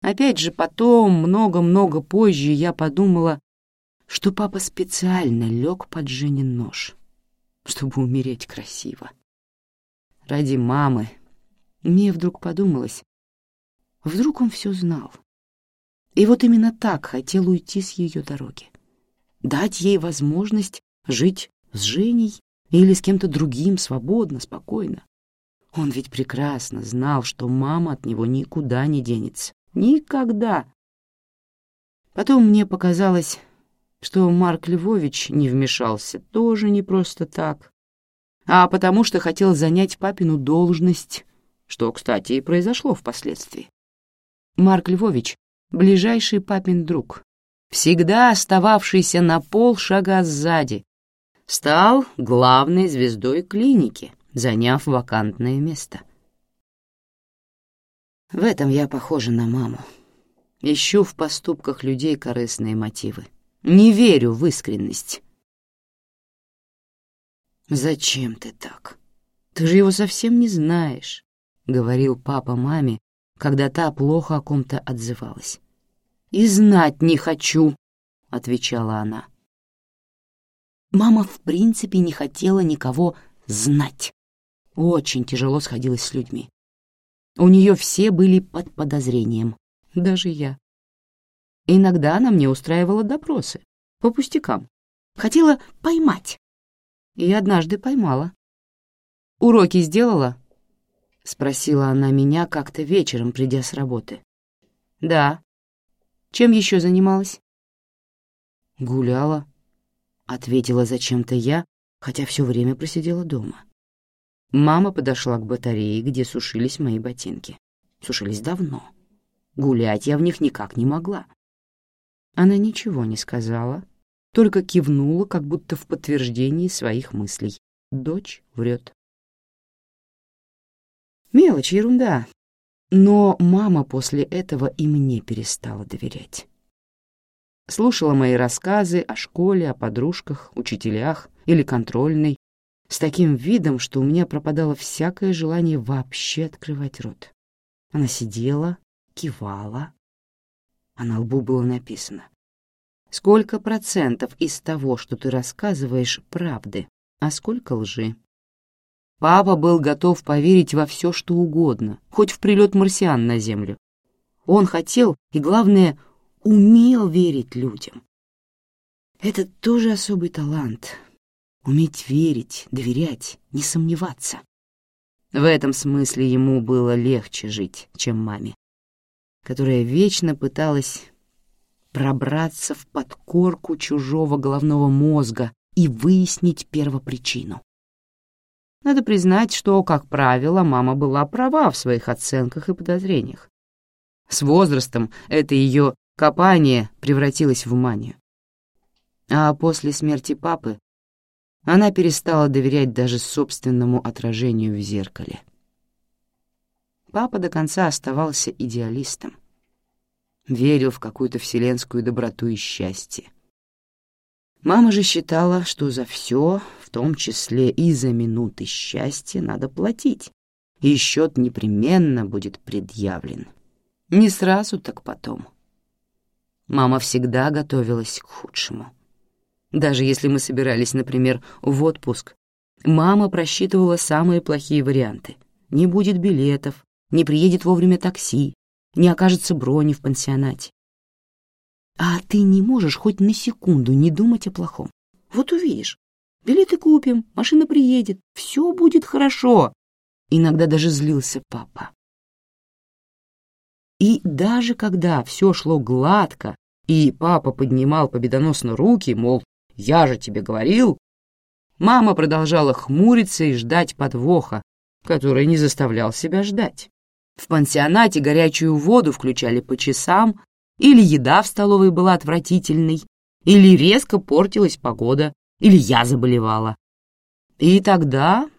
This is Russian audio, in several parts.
Опять же, потом, много-много позже, я подумала, что папа специально лег под Женин нож, чтобы умереть красиво. Ради мамы. Мне вдруг подумалось, вдруг он все знал. И вот именно так хотел уйти с ее дороги. Дать ей возможность жить с Женей или с кем-то другим свободно, спокойно. Он ведь прекрасно знал, что мама от него никуда не денется. Никогда. Потом мне показалось, что Марк Львович не вмешался тоже не просто так, а потому что хотел занять папину должность, что, кстати, и произошло впоследствии. Марк Львович — ближайший папин друг, всегда остававшийся на полшага сзади, стал главной звездой клиники, заняв вакантное место. В этом я похожа на маму. Ищу в поступках людей корыстные мотивы. Не верю в искренность. «Зачем ты так? Ты же его совсем не знаешь», — говорил папа маме, когда та плохо о ком-то отзывалась. «И знать не хочу», — отвечала она. Мама в принципе не хотела никого знать. Очень тяжело сходилась с людьми. У нее все были под подозрением, даже я. Иногда она мне устраивала допросы, по пустякам. Хотела поймать. И однажды поймала. «Уроки сделала?» — спросила она меня как-то вечером, придя с работы. «Да. Чем еще занималась?» «Гуляла», — ответила зачем-то я, хотя все время просидела дома. Мама подошла к батарее, где сушились мои ботинки. Сушились давно. Гулять я в них никак не могла. Она ничего не сказала, только кивнула, как будто в подтверждении своих мыслей. Дочь врет. Мелочь, ерунда. Но мама после этого и мне перестала доверять. Слушала мои рассказы о школе, о подружках, учителях или контрольной, с таким видом, что у меня пропадало всякое желание вообще открывать рот. Она сидела, кивала, а на лбу было написано. «Сколько процентов из того, что ты рассказываешь, правды, а сколько лжи?» Папа был готов поверить во все, что угодно, хоть в прилет марсиан на Землю. Он хотел и, главное, умел верить людям. Это тоже особый талант уметь верить, доверять, не сомневаться. В этом смысле ему было легче жить, чем маме, которая вечно пыталась пробраться в подкорку чужого головного мозга и выяснить первопричину. Надо признать, что, как правило, мама была права в своих оценках и подозрениях. С возрастом это ее копание превратилось в манию. А после смерти папы она перестала доверять даже собственному отражению в зеркале. Папа до конца оставался идеалистом. Верил в какую-то вселенскую доброту и счастье. Мама же считала, что за все, в том числе и за минуты счастья, надо платить, и счет непременно будет предъявлен. Не сразу, так потом. Мама всегда готовилась к худшему. Даже если мы собирались, например, в отпуск, мама просчитывала самые плохие варианты. Не будет билетов, не приедет вовремя такси, не окажется брони в пансионате. А ты не можешь хоть на секунду не думать о плохом. Вот увидишь, билеты купим, машина приедет, все будет хорошо. Иногда даже злился папа. И даже когда все шло гладко, и папа поднимал победоносно руки, мол, я же тебе говорил. Мама продолжала хмуриться и ждать подвоха, который не заставлял себя ждать. В пансионате горячую воду включали по часам, или еда в столовой была отвратительной, или резко портилась погода, или я заболевала. И тогда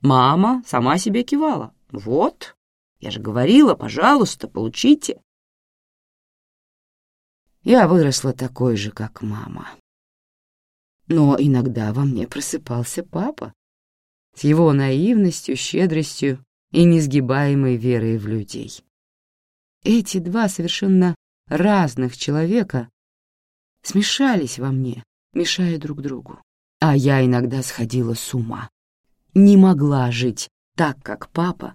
мама сама себе кивала. «Вот, я же говорила, пожалуйста, получите». Я выросла такой же, как мама. Но иногда во мне просыпался папа с его наивностью, щедростью и несгибаемой верой в людей. Эти два совершенно разных человека смешались во мне, мешая друг другу. А я иногда сходила с ума. Не могла жить так, как папа,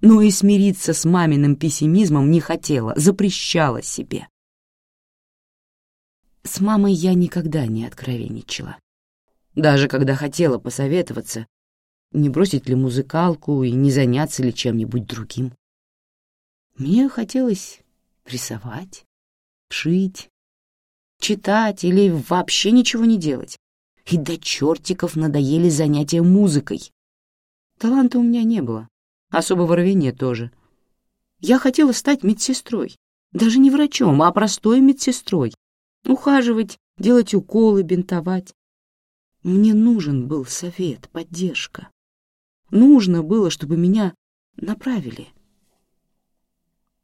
но и смириться с маминым пессимизмом не хотела, запрещала себе. С мамой я никогда не откровенничала. Даже когда хотела посоветоваться, не бросить ли музыкалку и не заняться ли чем-нибудь другим. Мне хотелось рисовать, шить, читать или вообще ничего не делать. И до чертиков надоели занятия музыкой. Таланта у меня не было, особого рвения тоже. Я хотела стать медсестрой, даже не врачом, а простой медсестрой. Ухаживать, делать уколы, бинтовать. Мне нужен был совет, поддержка. Нужно было, чтобы меня направили.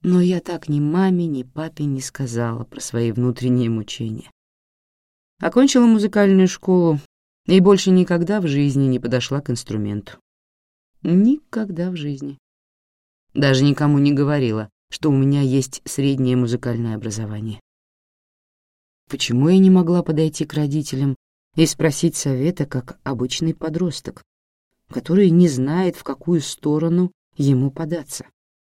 Но я так ни маме, ни папе не сказала про свои внутренние мучения. Окончила музыкальную школу и больше никогда в жизни не подошла к инструменту. Никогда в жизни. Даже никому не говорила, что у меня есть среднее музыкальное образование. Почему я не могла подойти к родителям и спросить совета, как обычный подросток, который не знает, в какую сторону ему податься?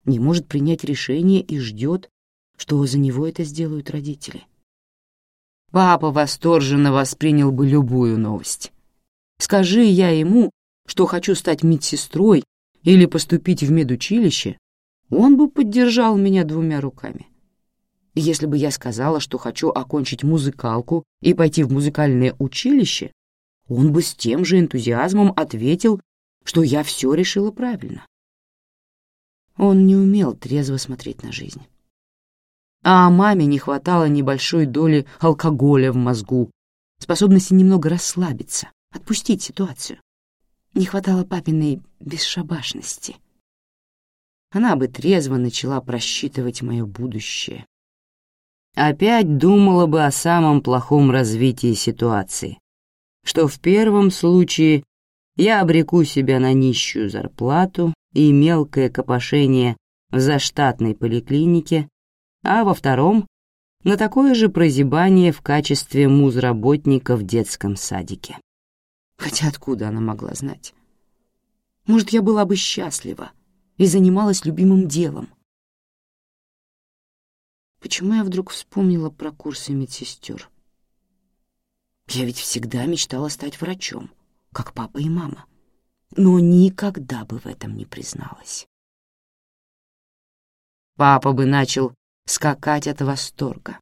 не может принять решение и ждет, что за него это сделают родители. Папа восторженно воспринял бы любую новость. Скажи я ему, что хочу стать медсестрой или поступить в медучилище, он бы поддержал меня двумя руками. Если бы я сказала, что хочу окончить музыкалку и пойти в музыкальное училище, он бы с тем же энтузиазмом ответил, что я все решила правильно. Он не умел трезво смотреть на жизнь. А маме не хватало небольшой доли алкоголя в мозгу, способности немного расслабиться, отпустить ситуацию. Не хватало папиной бесшабашности. Она бы трезво начала просчитывать мое будущее. Опять думала бы о самом плохом развитии ситуации, что в первом случае я обреку себя на нищую зарплату, и мелкое копошение в заштатной поликлинике, а во втором — на такое же прозябание в качестве музработника в детском садике. Хотя откуда она могла знать? Может, я была бы счастлива и занималась любимым делом. Почему я вдруг вспомнила про курсы медсестер? Я ведь всегда мечтала стать врачом, как папа и мама но никогда бы в этом не призналась. Папа бы начал скакать от восторга,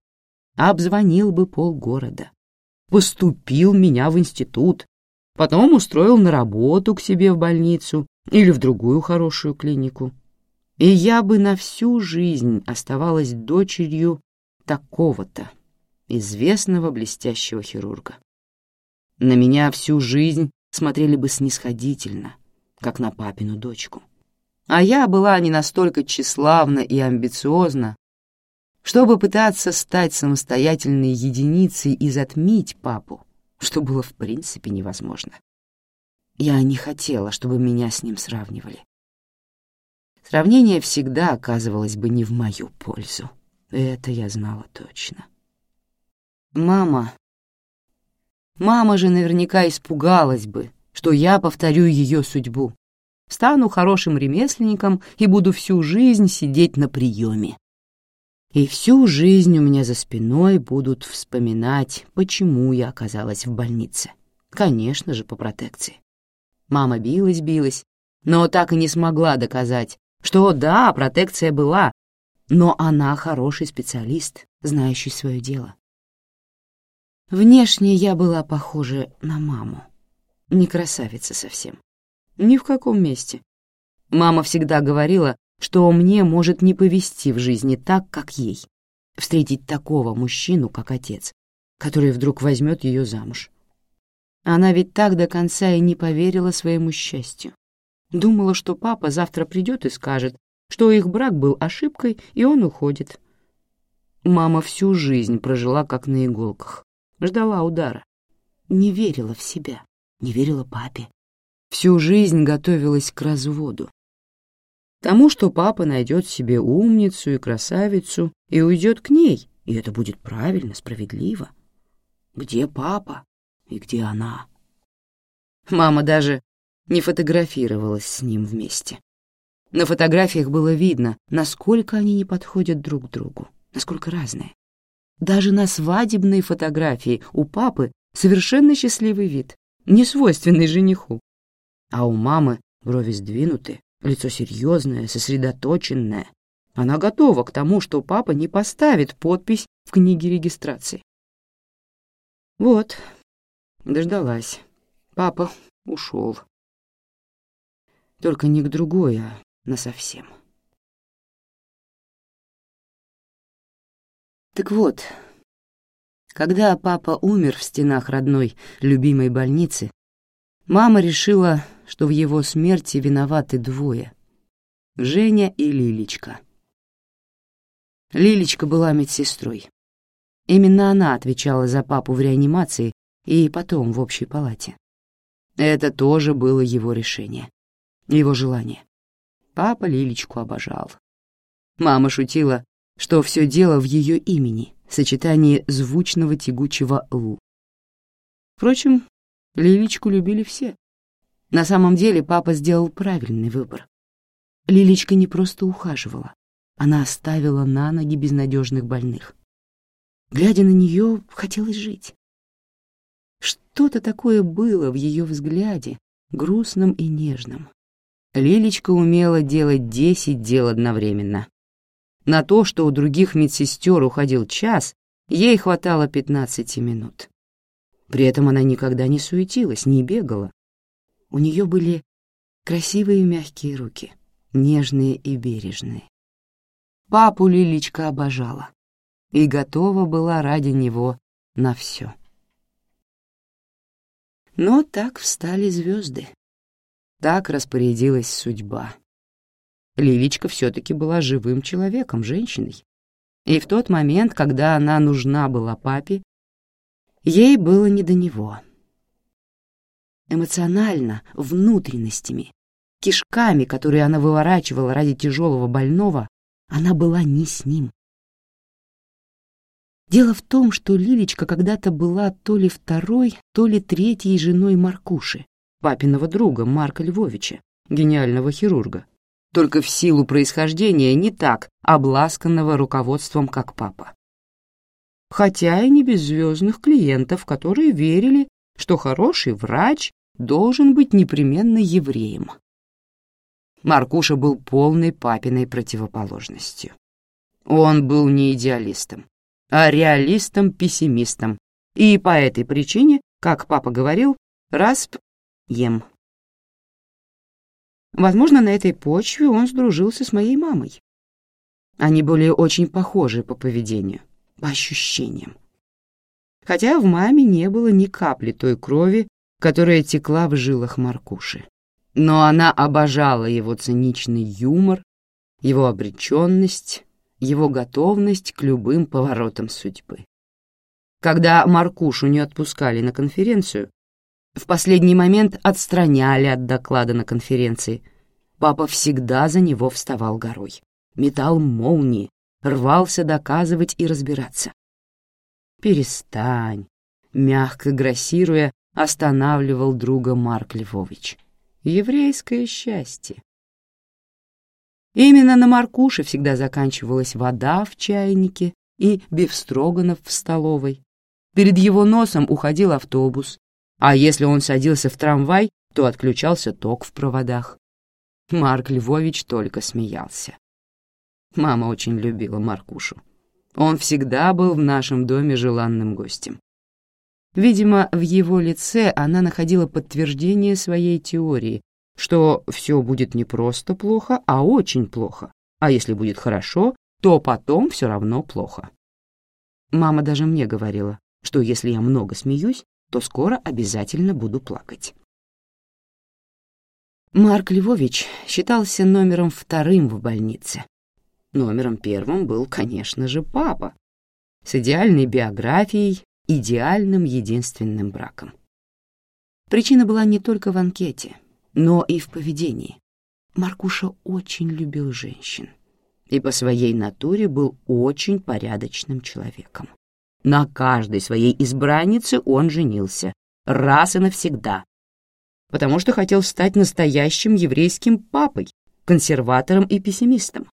обзвонил бы полгорода, поступил меня в институт, потом устроил на работу к себе в больницу или в другую хорошую клинику. И я бы на всю жизнь оставалась дочерью такого-то, известного блестящего хирурга. На меня всю жизнь смотрели бы снисходительно, как на папину дочку. А я была не настолько тщеславна и амбициозна, чтобы пытаться стать самостоятельной единицей и затмить папу, что было в принципе невозможно. Я не хотела, чтобы меня с ним сравнивали. Сравнение всегда оказывалось бы не в мою пользу. Это я знала точно. Мама Мама же наверняка испугалась бы, что я повторю ее судьбу. Стану хорошим ремесленником и буду всю жизнь сидеть на приеме. И всю жизнь у меня за спиной будут вспоминать, почему я оказалась в больнице. Конечно же, по протекции. Мама билась-билась, но так и не смогла доказать, что да, протекция была, но она хороший специалист, знающий свое дело. Внешне я была похожа на маму. Не красавица совсем. Ни в каком месте. Мама всегда говорила, что мне может не повести в жизни так, как ей. Встретить такого мужчину, как отец, который вдруг возьмет ее замуж. Она ведь так до конца и не поверила своему счастью. Думала, что папа завтра придет и скажет, что их брак был ошибкой, и он уходит. Мама всю жизнь прожила как на иголках ждала удара. Не верила в себя, не верила папе. Всю жизнь готовилась к разводу. Тому, что папа найдет себе умницу и красавицу и уйдет к ней, и это будет правильно, справедливо. Где папа и где она? Мама даже не фотографировалась с ним вместе. На фотографиях было видно, насколько они не подходят друг другу, насколько разные. Даже на свадебной фотографии у папы совершенно счастливый вид, не свойственный жениху. А у мамы брови сдвинуты, лицо серьезное, сосредоточенное. Она готова к тому, что папа не поставит подпись в книге регистрации. Вот, дождалась. Папа ушел. Только не к другой, а насовсем. Так вот, когда папа умер в стенах родной, любимой больницы, мама решила, что в его смерти виноваты двое — Женя и Лилечка. Лилечка была медсестрой. Именно она отвечала за папу в реанимации и потом в общей палате. Это тоже было его решение, его желание. Папа Лилечку обожал. Мама шутила, что все дело в ее имени, сочетании звучного тягучего «лу». Впрочем, Лилечку любили все. На самом деле папа сделал правильный выбор. Лилечка не просто ухаживала, она оставила на ноги безнадежных больных. Глядя на нее, хотелось жить. Что-то такое было в ее взгляде, грустном и нежном. Лилечка умела делать десять дел одновременно. На то, что у других медсестер уходил час, ей хватало пятнадцати минут. При этом она никогда не суетилась, не бегала. У нее были красивые мягкие руки, нежные и бережные. Папу Лилечка обожала и готова была ради него на все. Но так встали звезды. Так распорядилась судьба. Лиличка все-таки была живым человеком, женщиной. И в тот момент, когда она нужна была папе, ей было не до него. Эмоционально, внутренностями, кишками, которые она выворачивала ради тяжелого больного, она была не с ним. Дело в том, что Лилечка когда-то была то ли второй, то ли третьей женой Маркуши, папиного друга Марка Львовича, гениального хирурга, только в силу происхождения не так обласканного руководством, как папа. Хотя и не без звездных клиентов, которые верили, что хороший врач должен быть непременно евреем. Маркуша был полной папиной противоположностью. Он был не идеалистом, а реалистом-пессимистом, и по этой причине, как папа говорил, расп ем. Возможно, на этой почве он сдружился с моей мамой. Они были очень похожи по поведению, по ощущениям. Хотя в маме не было ни капли той крови, которая текла в жилах Маркуши. Но она обожала его циничный юмор, его обреченность, его готовность к любым поворотам судьбы. Когда Маркушу не отпускали на конференцию, в последний момент отстраняли от доклада на конференции. Папа всегда за него вставал горой. Метал молнии, рвался доказывать и разбираться. «Перестань», — мягко грассируя, останавливал друга Марк Львович. «Еврейское счастье». Именно на Маркуше всегда заканчивалась вода в чайнике и бифстроганов в столовой. Перед его носом уходил автобус, а если он садился в трамвай, то отключался ток в проводах. Марк Львович только смеялся. Мама очень любила Маркушу. Он всегда был в нашем доме желанным гостем. Видимо, в его лице она находила подтверждение своей теории, что все будет не просто плохо, а очень плохо, а если будет хорошо, то потом все равно плохо. Мама даже мне говорила, что если я много смеюсь, то скоро обязательно буду плакать. Марк Львович считался номером вторым в больнице. Номером первым был, конечно же, папа, с идеальной биографией, идеальным единственным браком. Причина была не только в анкете, но и в поведении. Маркуша очень любил женщин и по своей натуре был очень порядочным человеком. На каждой своей избраннице он женился, раз и навсегда, потому что хотел стать настоящим еврейским папой, консерватором и пессимистом.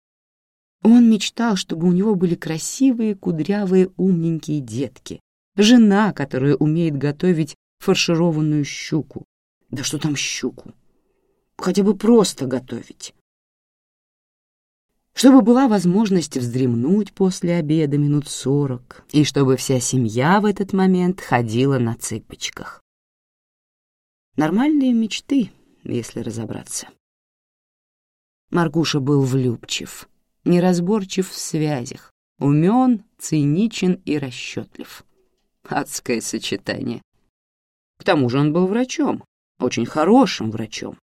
Он мечтал, чтобы у него были красивые, кудрявые, умненькие детки, жена, которая умеет готовить фаршированную щуку. Да что там щуку? Хотя бы просто готовить чтобы была возможность вздремнуть после обеда минут сорок, и чтобы вся семья в этот момент ходила на цыпочках. Нормальные мечты, если разобраться. Маргуша был влюбчив, неразборчив в связях, умен, циничен и расчетлив. Адское сочетание. К тому же он был врачом, очень хорошим врачом,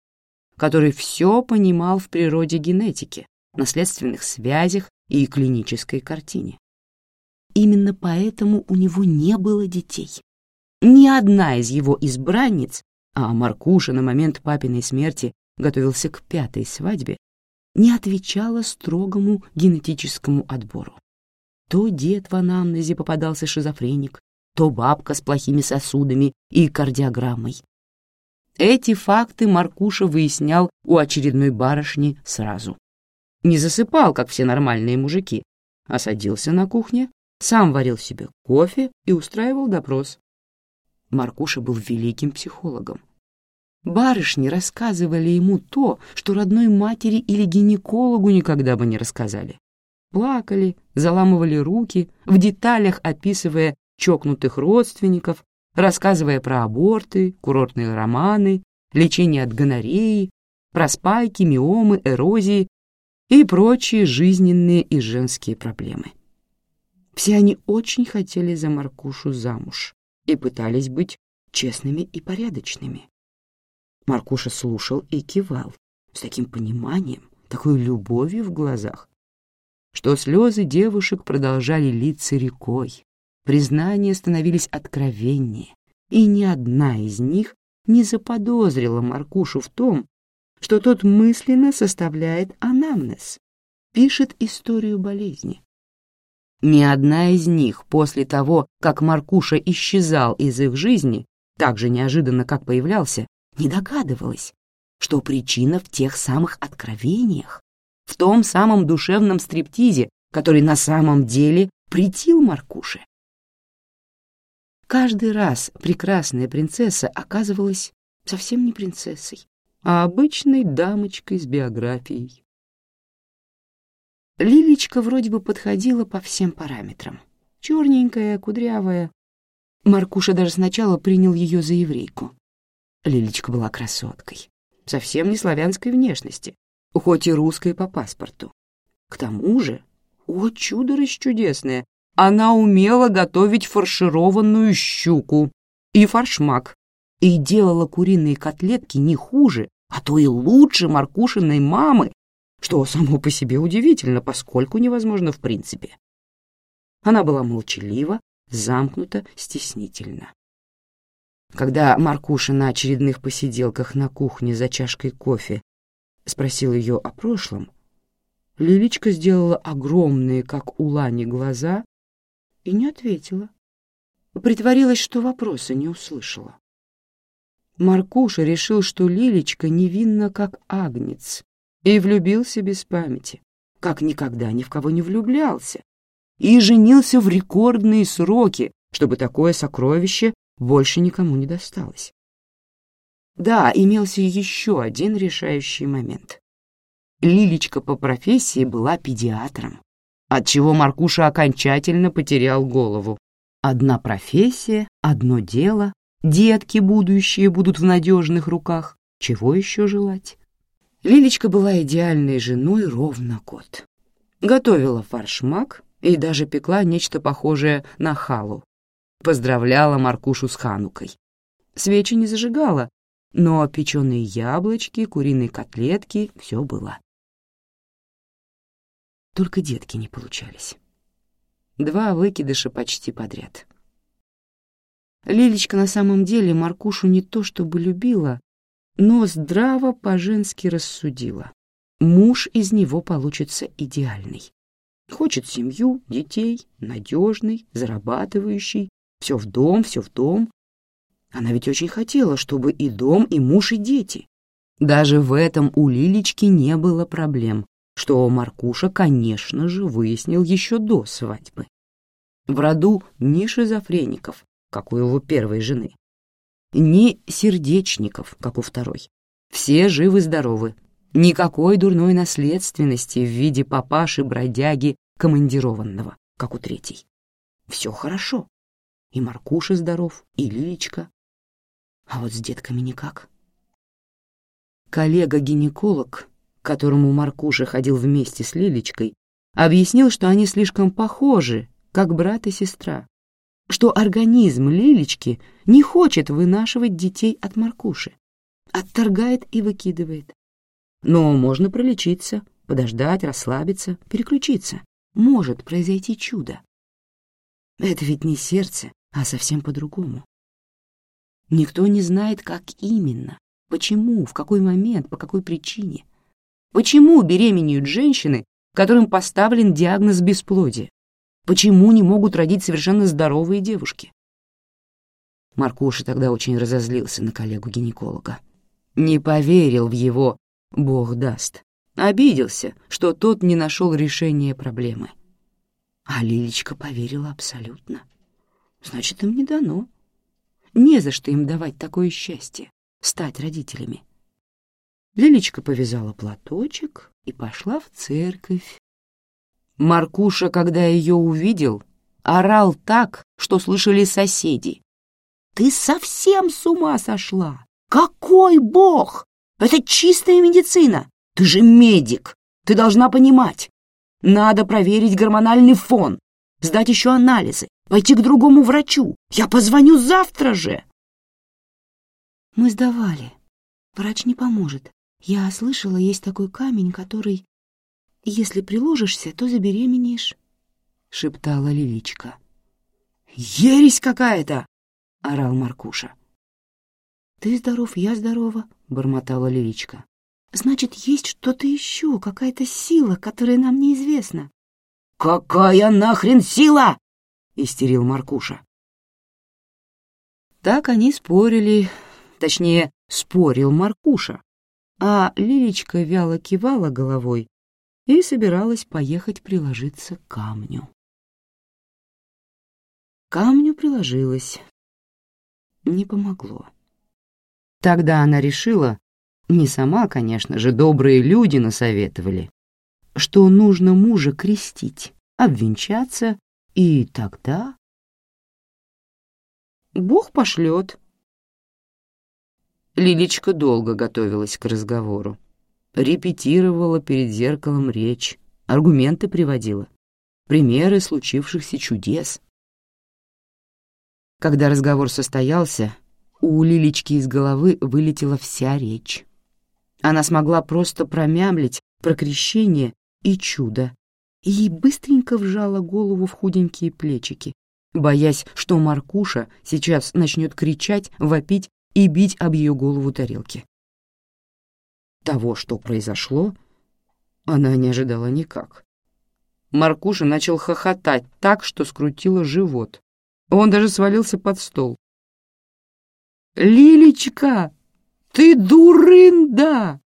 который все понимал в природе генетики, наследственных связях и клинической картине. Именно поэтому у него не было детей. Ни одна из его избранниц, а Маркуша на момент папиной смерти готовился к пятой свадьбе, не отвечала строгому генетическому отбору. То дед в анамнезе попадался шизофреник, то бабка с плохими сосудами и кардиограммой. Эти факты Маркуша выяснял у очередной барышни сразу. Не засыпал, как все нормальные мужики, а садился на кухне, сам варил себе кофе и устраивал допрос. Маркуша был великим психологом. Барышни рассказывали ему то, что родной матери или гинекологу никогда бы не рассказали. Плакали, заламывали руки, в деталях описывая чокнутых родственников, рассказывая про аборты, курортные романы, лечение от гонореи, про спайки, миомы, эрозии и прочие жизненные и женские проблемы. Все они очень хотели за Маркушу замуж и пытались быть честными и порядочными. Маркуша слушал и кивал с таким пониманием, такой любовью в глазах, что слезы девушек продолжали литься рекой, признания становились откровеннее, и ни одна из них не заподозрила Маркушу в том, что тот мысленно составляет анамнез, пишет историю болезни. Ни одна из них после того, как Маркуша исчезал из их жизни, так же неожиданно, как появлялся, не догадывалась, что причина в тех самых откровениях, в том самом душевном стриптизе, который на самом деле притил Маркуше. Каждый раз прекрасная принцесса оказывалась совсем не принцессой, а обычной дамочкой с биографией. Лилечка вроде бы подходила по всем параметрам. Черненькая, кудрявая. Маркуша даже сначала принял ее за еврейку. Лилечка была красоткой, совсем не славянской внешности, хоть и русской по паспорту. К тому же, о чудо расчудесное, она умела готовить фаршированную щуку и форшмак, и делала куриные котлетки не хуже, а то и лучше Маркушиной мамы, что само по себе удивительно, поскольку невозможно в принципе. Она была молчалива, замкнута, стеснительна. Когда Маркуша на очередных посиделках на кухне за чашкой кофе спросил ее о прошлом, Лиличка сделала огромные, как у Лани, глаза и не ответила. Притворилась, что вопроса не услышала. Маркуша решил, что Лилечка невинна, как агнец, и влюбился без памяти, как никогда ни в кого не влюблялся, и женился в рекордные сроки, чтобы такое сокровище больше никому не досталось. Да, имелся еще один решающий момент. Лилечка по профессии была педиатром, отчего Маркуша окончательно потерял голову. Одна профессия, одно дело, Детки будущие будут в надежных руках. Чего еще желать? Лилечка была идеальной женой ровно год. Готовила фаршмак и даже пекла нечто похожее на халу. Поздравляла Маркушу с Ханукой. Свечи не зажигала, но печеные яблочки, куриные котлетки — все было. Только детки не получались. Два выкидыша почти подряд — Лилечка на самом деле Маркушу не то чтобы любила, но здраво по-женски рассудила. муж из него получится идеальный. Хочет семью, детей, надежный, зарабатывающий, все в дом, все в дом. Она ведь очень хотела, чтобы и дом, и муж, и дети. Даже в этом у Лилечки не было проблем, что Маркуша, конечно же, выяснил еще до свадьбы. В роду ни шизофреников, как у его первой жены, ни сердечников, как у второй. Все живы-здоровы. Никакой дурной наследственности в виде папаши-бродяги командированного, как у третьей. Все хорошо. И Маркуша здоров, и Лилечка. А вот с детками никак. Коллега-гинеколог, к которому Маркуша ходил вместе с Лилечкой, объяснил, что они слишком похожи, как брат и сестра, что организм Лилечки не хочет вынашивать детей от Маркуши, отторгает и выкидывает. Но можно пролечиться, подождать, расслабиться, переключиться. Может произойти чудо. Это ведь не сердце, а совсем по-другому. Никто не знает, как именно, почему, в какой момент, по какой причине. Почему беременеют женщины, которым поставлен диагноз бесплодия? Почему не могут родить совершенно здоровые девушки? Маркуша тогда очень разозлился на коллегу-гинеколога. Не поверил в его «Бог даст». Обиделся, что тот не нашел решения проблемы. А Лилечка поверила абсолютно. Значит, им не дано. Не за что им давать такое счастье — стать родителями. Лилечка повязала платочек и пошла в церковь. Маркуша, когда ее увидел, орал так, что слышали соседи. «Ты совсем с ума сошла! Какой бог! Это чистая медицина! Ты же медик! Ты должна понимать! Надо проверить гормональный фон, сдать еще анализы, пойти к другому врачу. Я позвоню завтра же!» Мы сдавали. Врач не поможет. Я слышала, есть такой камень, который... Если приложишься, то забеременеешь, — шептала Лиличка. «Ересь какая-то!» — орал Маркуша. «Ты здоров, я здорова», — бормотала Лиличка. «Значит, есть что-то еще, какая-то сила, которая нам неизвестна». «Какая нахрен сила?» — истерил Маркуша. Так они спорили, точнее, спорил Маркуша, а Лилечка вяло кивала головой и собиралась поехать приложиться к камню. Камню приложилась. Не помогло. Тогда она решила, не сама, конечно же, добрые люди насоветовали, что нужно мужа крестить, обвенчаться, и тогда... Бог пошлет. Лилечка долго готовилась к разговору репетировала перед зеркалом речь, аргументы приводила, примеры случившихся чудес. Когда разговор состоялся, у Лилечки из головы вылетела вся речь. Она смогла просто промямлить про крещение и чудо, и быстренько вжала голову в худенькие плечики, боясь, что Маркуша сейчас начнет кричать, вопить и бить об ее голову тарелки. Того, что произошло, она не ожидала никак. Маркуша начал хохотать так, что скрутило живот. Он даже свалился под стол. «Лилечка, ты дурында!»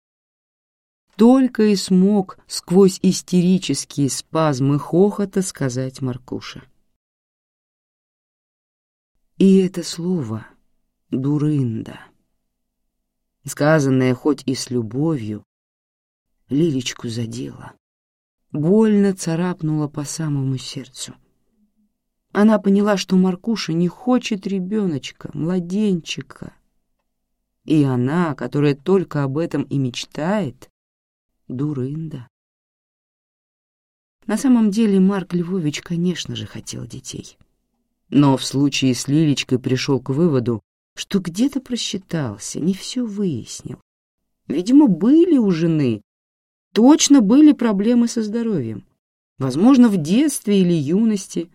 Только и смог сквозь истерические спазмы хохота сказать Маркуша. И это слово «дурында» сказанное хоть и с любовью, Лилечку задело. Больно царапнуло по самому сердцу. Она поняла, что Маркуша не хочет ребеночка, младенчика. И она, которая только об этом и мечтает, дурында. На самом деле Марк Львович, конечно же, хотел детей. Но в случае с Лилечкой пришел к выводу, что где-то просчитался, не все выяснил. Видимо, были у жены, точно были проблемы со здоровьем. Возможно, в детстве или юности,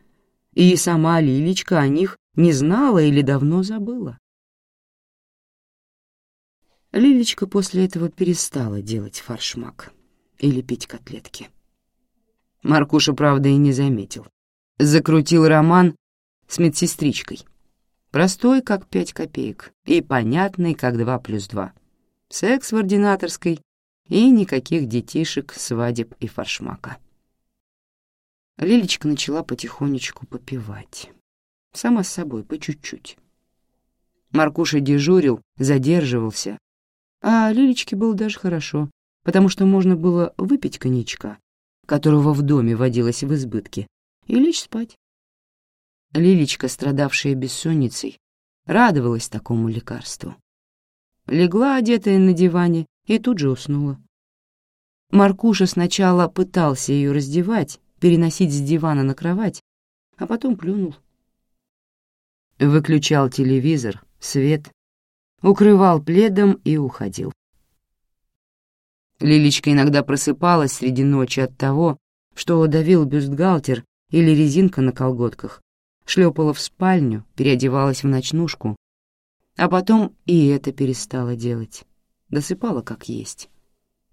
и сама Лилечка о них не знала или давно забыла. Лилечка после этого перестала делать фаршмак. или пить котлетки. Маркуша, правда, и не заметил. Закрутил роман с медсестричкой. Простой, как пять копеек, и понятный, как два плюс два. Секс в ординаторской и никаких детишек, свадеб и фаршмака. Лилечка начала потихонечку попивать. Сама с собой, по чуть-чуть. Маркуша дежурил, задерживался. А Лилечке было даже хорошо, потому что можно было выпить коньячка, которого в доме водилось в избытке, и лечь спать. Лилечка, страдавшая бессонницей, радовалась такому лекарству. Легла, одетая на диване, и тут же уснула. Маркуша сначала пытался ее раздевать, переносить с дивана на кровать, а потом плюнул. Выключал телевизор, свет, укрывал пледом и уходил. Лилечка иногда просыпалась среди ночи от того, что давил бюстгальтер или резинка на колготках, шлепала в спальню, переодевалась в ночнушку, а потом и это перестала делать, досыпала как есть.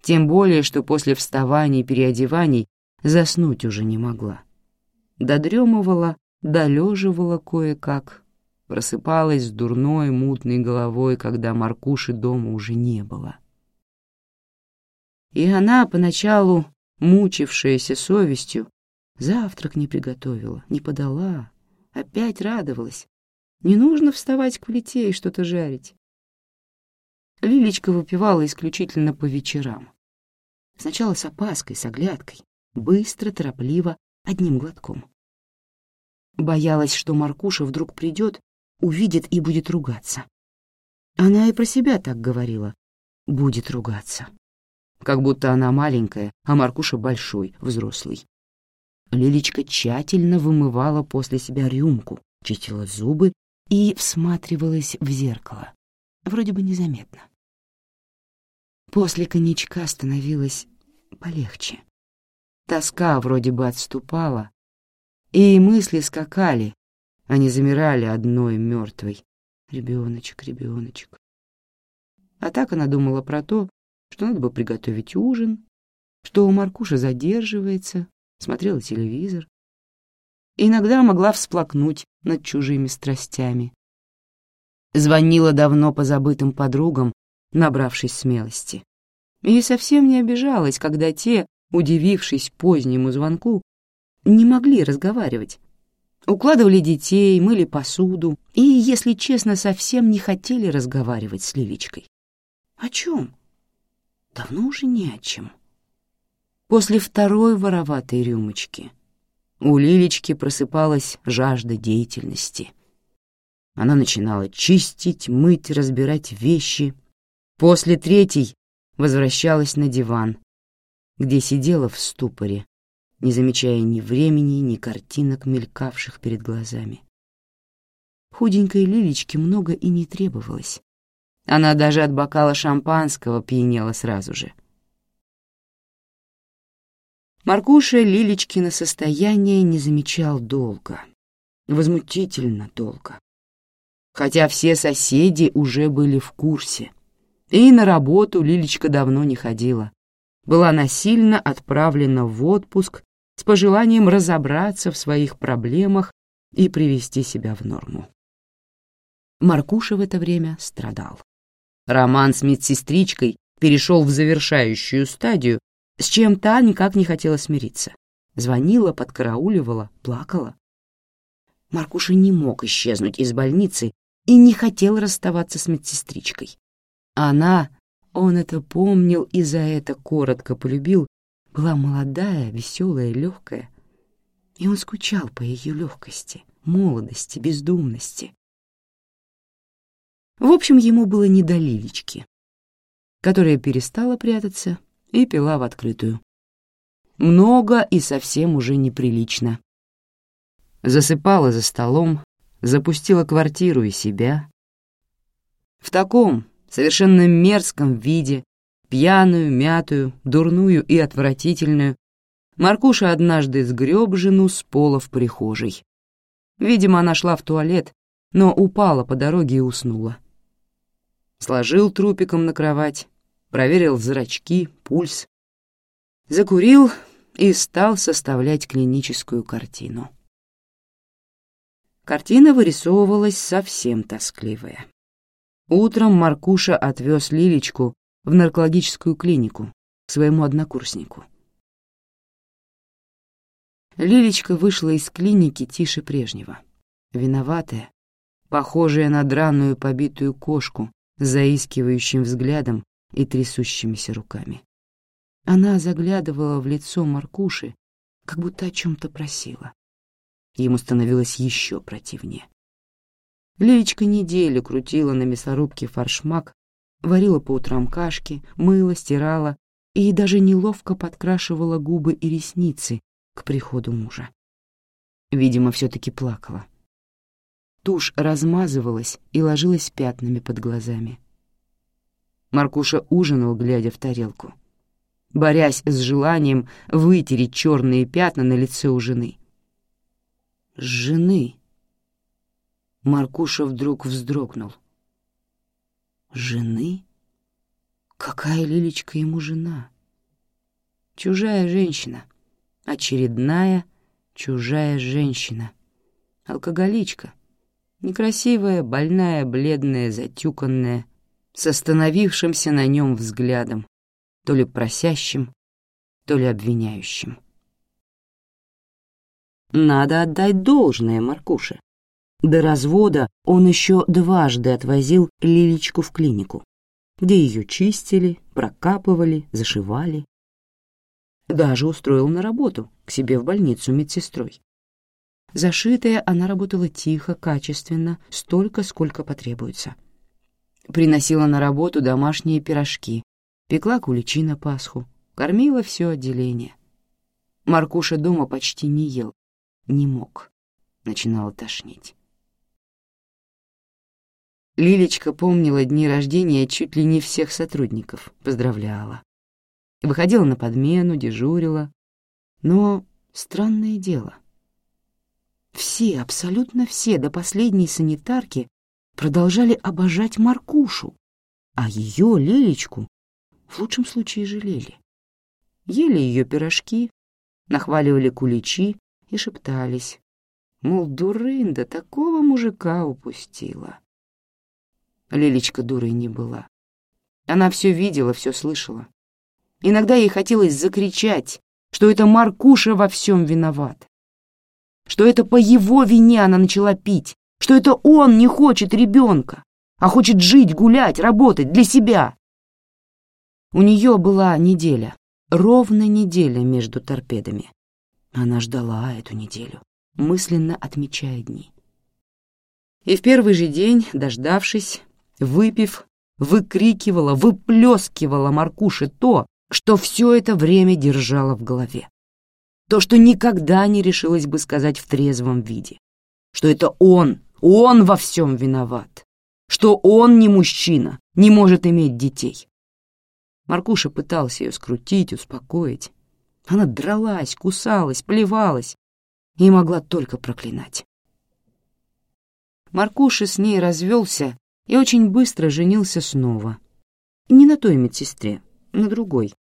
Тем более, что после вставаний и переодеваний заснуть уже не могла. Додремывала, долеживала кое-как, просыпалась с дурной, мутной головой, когда Маркуши дома уже не было. И она, поначалу мучившаяся совестью, завтрак не приготовила, не подала, опять радовалась. Не нужно вставать к плите и что-то жарить. Лилечка выпивала исключительно по вечерам. Сначала с опаской, с оглядкой, быстро, торопливо, одним глотком. Боялась, что Маркуша вдруг придет увидит и будет ругаться. Она и про себя так говорила. Будет ругаться. Как будто она маленькая, а Маркуша большой, взрослый. Лилечка тщательно вымывала после себя рюмку, чистила зубы и всматривалась в зеркало. Вроде бы незаметно. После коньячка становилось полегче. Тоска вроде бы отступала, и мысли скакали, они замирали одной мертвой. Ребеночек, ребеночек. А так она думала про то, что надо бы приготовить ужин, что у Маркуша задерживается, смотрела телевизор. иногда могла всплакнуть над чужими страстями. Звонила давно позабытым подругам, набравшись смелости. И совсем не обижалась, когда те, удивившись позднему звонку, не могли разговаривать, Укладывали детей, мыли посуду и, если честно, совсем не хотели разговаривать с Лилечкой. О чем? Давно уже не о чем. После второй вороватой рюмочки у Лилечки просыпалась жажда деятельности. Она начинала чистить, мыть, разбирать вещи. После третьей возвращалась на диван, где сидела в ступоре, не замечая ни времени, ни картинок, мелькавших перед глазами. Худенькой Лилечке много и не требовалось. Она даже от бокала шампанского пьянела сразу же. Маркуша Лилечкина состояние не замечал долго, возмутительно долго. Хотя все соседи уже были в курсе. И на работу Лилечка давно не ходила. Была насильно отправлена в отпуск с пожеланием разобраться в своих проблемах и привести себя в норму. Маркуша в это время страдал. Роман с медсестричкой перешел в завершающую стадию, с чем та никак не хотела смириться. Звонила, подкарауливала, плакала. Маркуша не мог исчезнуть из больницы и не хотел расставаться с медсестричкой. Она, он это помнил и за это коротко полюбил, была молодая, веселая, легкая, и он скучал по ее легкости, молодости, бездумности. В общем, ему было не до Лилечки, которая перестала прятаться и пила в открытую. Много и совсем уже неприлично. Засыпала за столом, запустила квартиру и себя. В таком, совершенно мерзком виде пьяную, мятую, дурную и отвратительную, Маркуша однажды сгреб жену с пола в прихожей. Видимо, она шла в туалет, но упала по дороге и уснула. Сложил трупиком на кровать, проверил зрачки, пульс. закурил и стал составлять клиническую картину. Картина вырисовывалась совсем тоскливая. Утром Маркуша отвез Лилечку в наркологическую клинику к своему однокурснику. Лилечка вышла из клиники тише прежнего, виноватая, похожая на драную побитую кошку заискивающим взглядом и трясущимися руками. Она заглядывала в лицо Маркуши, как будто о чем-то просила. Ему становилось еще противнее. Лилечка неделю крутила на мясорубке форшмак, варила по утрам кашки, мыла, стирала и даже неловко подкрашивала губы и ресницы к приходу мужа. Видимо, все-таки плакала. Тушь размазывалась и ложилась пятнами под глазами. Маркуша ужинал, глядя в тарелку, борясь с желанием вытереть черные пятна на лице у жены. «Жены!» Маркуша вдруг вздрогнул. «Жены? Какая Лилечка ему жена?» «Чужая женщина. Очередная чужая женщина. Алкоголичка. Некрасивая, больная, бледная, затюканная, с остановившимся на нем взглядом, то ли просящим, то ли обвиняющим. Надо отдать должное Маркуше. До развода он еще дважды отвозил Лилечку в клинику, где ее чистили, прокапывали, зашивали. Даже устроил на работу, к себе в больницу медсестрой. Зашитая, она работала тихо, качественно, столько, сколько потребуется. Приносила на работу домашние пирожки, пекла куличи на Пасху, кормила все отделение. Маркуша дома почти не ел, не мог. Начинало тошнить. Лилечка помнила дни рождения чуть ли не всех сотрудников, поздравляла. Выходила на подмену, дежурила. Но странное дело. Все, абсолютно все, до последней санитарки продолжали обожать Маркушу, а ее, Лилечку, в лучшем случае жалели. Ели ее пирожки, нахваливали куличи и шептались, мол, дурында такого мужика упустила. Лилечка дурой не была. Она все видела, все слышала. Иногда ей хотелось закричать, что это Маркуша во всем виноват. Что это по его вине она начала пить, что это он не хочет ребенка, а хочет жить, гулять, работать для себя. У нее была неделя, ровно неделя между торпедами. Она ждала эту неделю, мысленно отмечая дни. И в первый же день, дождавшись, выпив, выкрикивала, выплескивала Маркуше то, что все это время держала в голове. То, что никогда не решилась бы сказать в трезвом виде. Что это он, он во всем виноват. Что он не мужчина, не может иметь детей. Маркуша пытался ее скрутить, успокоить. Она дралась, кусалась, плевалась и могла только проклинать. Маркуша с ней развелся и очень быстро женился снова. Не на той медсестре, на другой,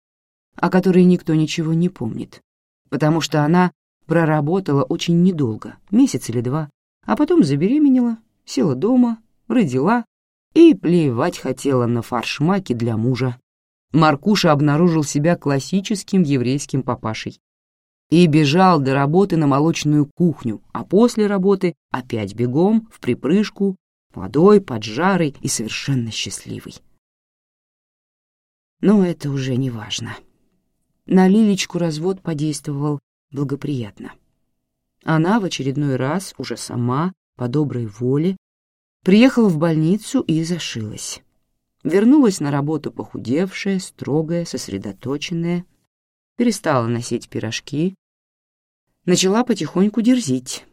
о которой никто ничего не помнит, потому что она проработала очень недолго, месяц или два, а потом забеременела, села дома, родила и плевать хотела на фаршмаки для мужа. Маркуша обнаружил себя классическим еврейским папашей и бежал до работы на молочную кухню, а после работы опять бегом, в припрыжку, молодой, поджарый и совершенно счастливый. Но это уже не важно. На Лилечку развод подействовал благоприятно. Она в очередной раз, уже сама, по доброй воле, приехала в больницу и зашилась. Вернулась на работу похудевшая, строгая, сосредоточенная, перестала носить пирожки, начала потихоньку дерзить.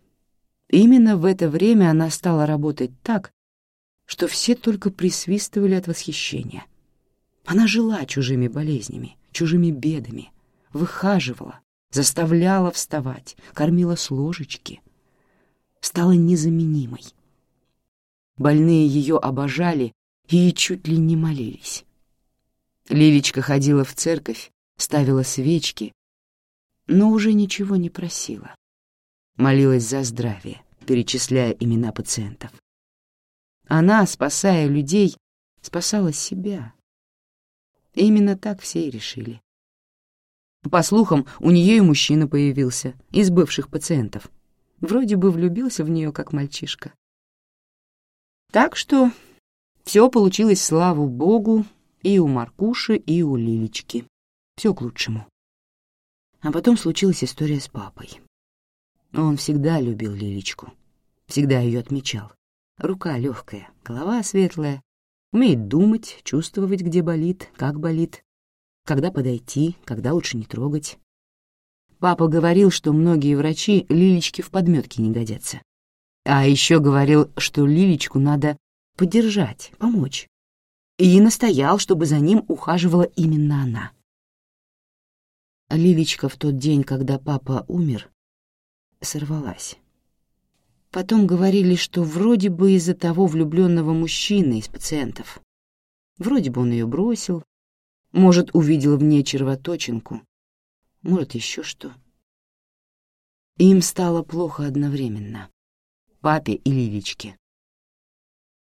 Именно в это время она стала работать так, что все только присвистывали от восхищения. Она жила чужими болезнями, чужими бедами, выхаживала, заставляла вставать, кормила с ложечки. Стала незаменимой. Больные ее обожали и чуть ли не молились. Лилечка ходила в церковь, ставила свечки, но уже ничего не просила. Молилась за здравие, перечисляя имена пациентов. Она, спасая людей, спасала себя. именно так все и решили. По слухам, у нее и мужчина появился, из бывших пациентов. Вроде бы влюбился в нее, как мальчишка. Так что все получилось, славу богу, и у Маркуши, и у Лилечки. Все к лучшему. А потом случилась история с папой. Он всегда любил Лилечку, всегда ее отмечал. Рука легкая, голова светлая, умеет думать, чувствовать, где болит, как болит, когда подойти, когда лучше не трогать. Папа говорил, что многие врачи Лилечке в подметке не годятся. А еще говорил, что Лилечку надо поддержать, помочь. И настоял, чтобы за ним ухаживала именно она. Лилечка в тот день, когда папа умер, сорвалась. Потом говорили, что вроде бы из-за того влюбленного мужчины из пациентов. Вроде бы он ее бросил, может, увидел в ней червоточинку, может, еще что. Им стало плохо одновременно. Папе и Лилечке.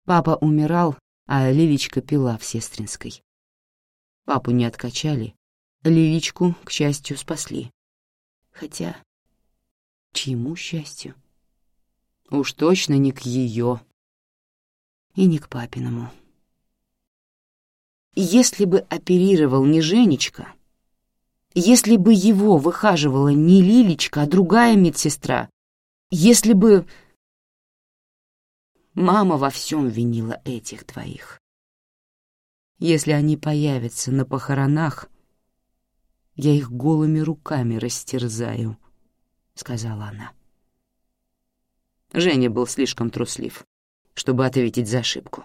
Папа умирал, а Лилечка пила в Сестринской. Папу не откачали, Лилечку, к счастью, спасли. Хотя, чьему счастью? Уж точно не к ее и не к папиному. Если бы оперировал не Женечка, если бы его выхаживала не Лилечка, а другая медсестра, если бы... Мама во всем винила этих двоих. Если они появятся на похоронах, я их голыми руками растерзаю, — сказала она. Женя был слишком труслив, чтобы ответить за ошибку.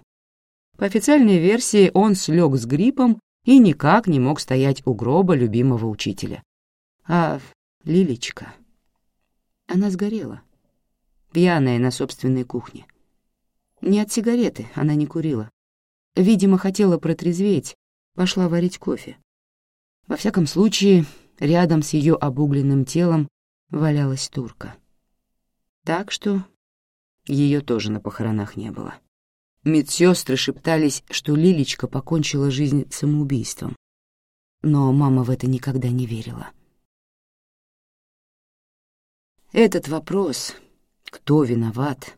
По официальной версии он слег с гриппом и никак не мог стоять у гроба любимого учителя. А Лилечка... Она сгорела, пьяная на собственной кухне. Не от сигареты, она не курила. Видимо, хотела протрезветь, пошла варить кофе. Во всяком случае, рядом с ее обугленным телом валялась турка. Так что ее тоже на похоронах не было. Медсестры шептались, что Лилечка покончила жизнь самоубийством. Но мама в это никогда не верила. Этот вопрос, кто виноват,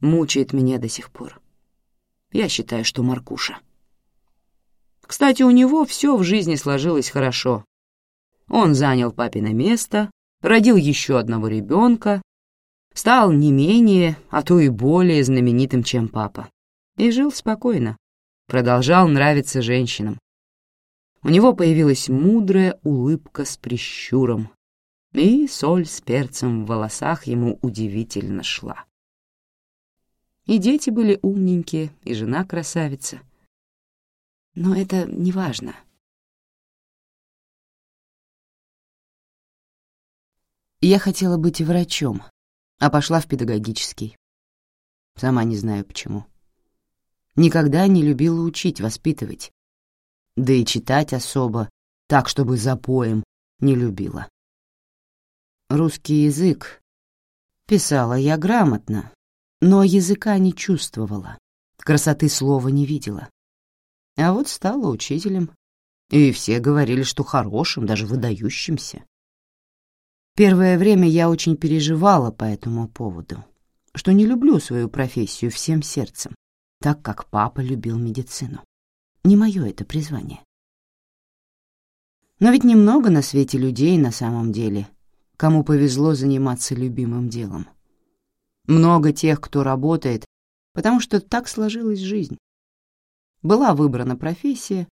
мучает меня до сих пор. Я считаю, что Маркуша. Кстати, у него все в жизни сложилось хорошо. Он занял папино место, родил еще одного ребенка, Стал не менее, а то и более знаменитым, чем папа. И жил спокойно, продолжал нравиться женщинам. У него появилась мудрая улыбка с прищуром, и соль с перцем в волосах ему удивительно шла. И дети были умненькие, и жена красавица. Но это не важно. Я хотела быть врачом, а пошла в педагогический. Сама не знаю почему. Никогда не любила учить, воспитывать. Да и читать особо, так, чтобы за поем, не любила. Русский язык писала я грамотно, но языка не чувствовала, красоты слова не видела. А вот стала учителем, и все говорили, что хорошим, даже выдающимся. Первое время я очень переживала по этому поводу, что не люблю свою профессию всем сердцем, так как папа любил медицину. Не мое это призвание. Но ведь немного на свете людей на самом деле, кому повезло заниматься любимым делом. Много тех, кто работает, потому что так сложилась жизнь. Была выбрана профессия,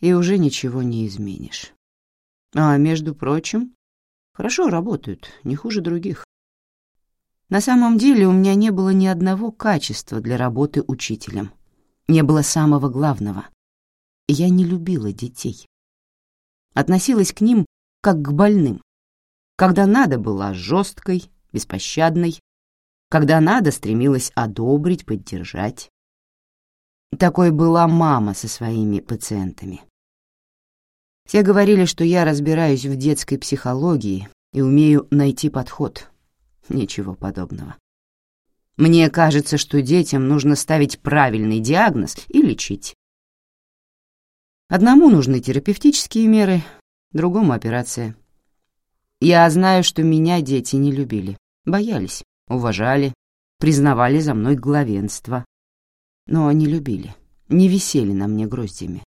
и уже ничего не изменишь. А, между прочим, Хорошо работают, не хуже других. На самом деле у меня не было ни одного качества для работы учителем. Не было самого главного. Я не любила детей. Относилась к ним как к больным. Когда надо, была жесткой, беспощадной. Когда надо, стремилась одобрить, поддержать. Такой была мама со своими пациентами. Все говорили, что я разбираюсь в детской психологии и умею найти подход. Ничего подобного. Мне кажется, что детям нужно ставить правильный диагноз и лечить. Одному нужны терапевтические меры, другому — операция. Я знаю, что меня дети не любили, боялись, уважали, признавали за мной главенство. Но не любили, не висели на мне гроздьями.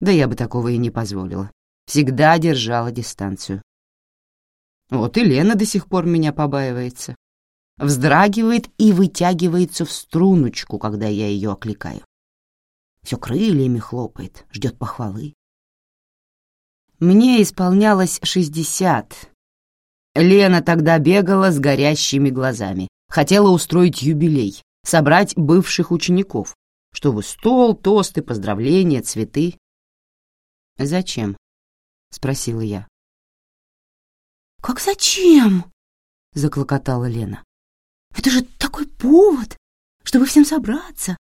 Да я бы такого и не позволила. Всегда держала дистанцию. Вот и Лена до сих пор меня побаивается. Вздрагивает и вытягивается в струночку, когда я ее окликаю. Все крыльями хлопает, ждет похвалы. Мне исполнялось шестьдесят. Лена тогда бегала с горящими глазами. Хотела устроить юбилей, собрать бывших учеников, чтобы стол, тосты, поздравления, цветы. «Зачем?» — спросила я. «Как зачем?» — заклокотала Лена. «Это же такой повод, чтобы всем собраться».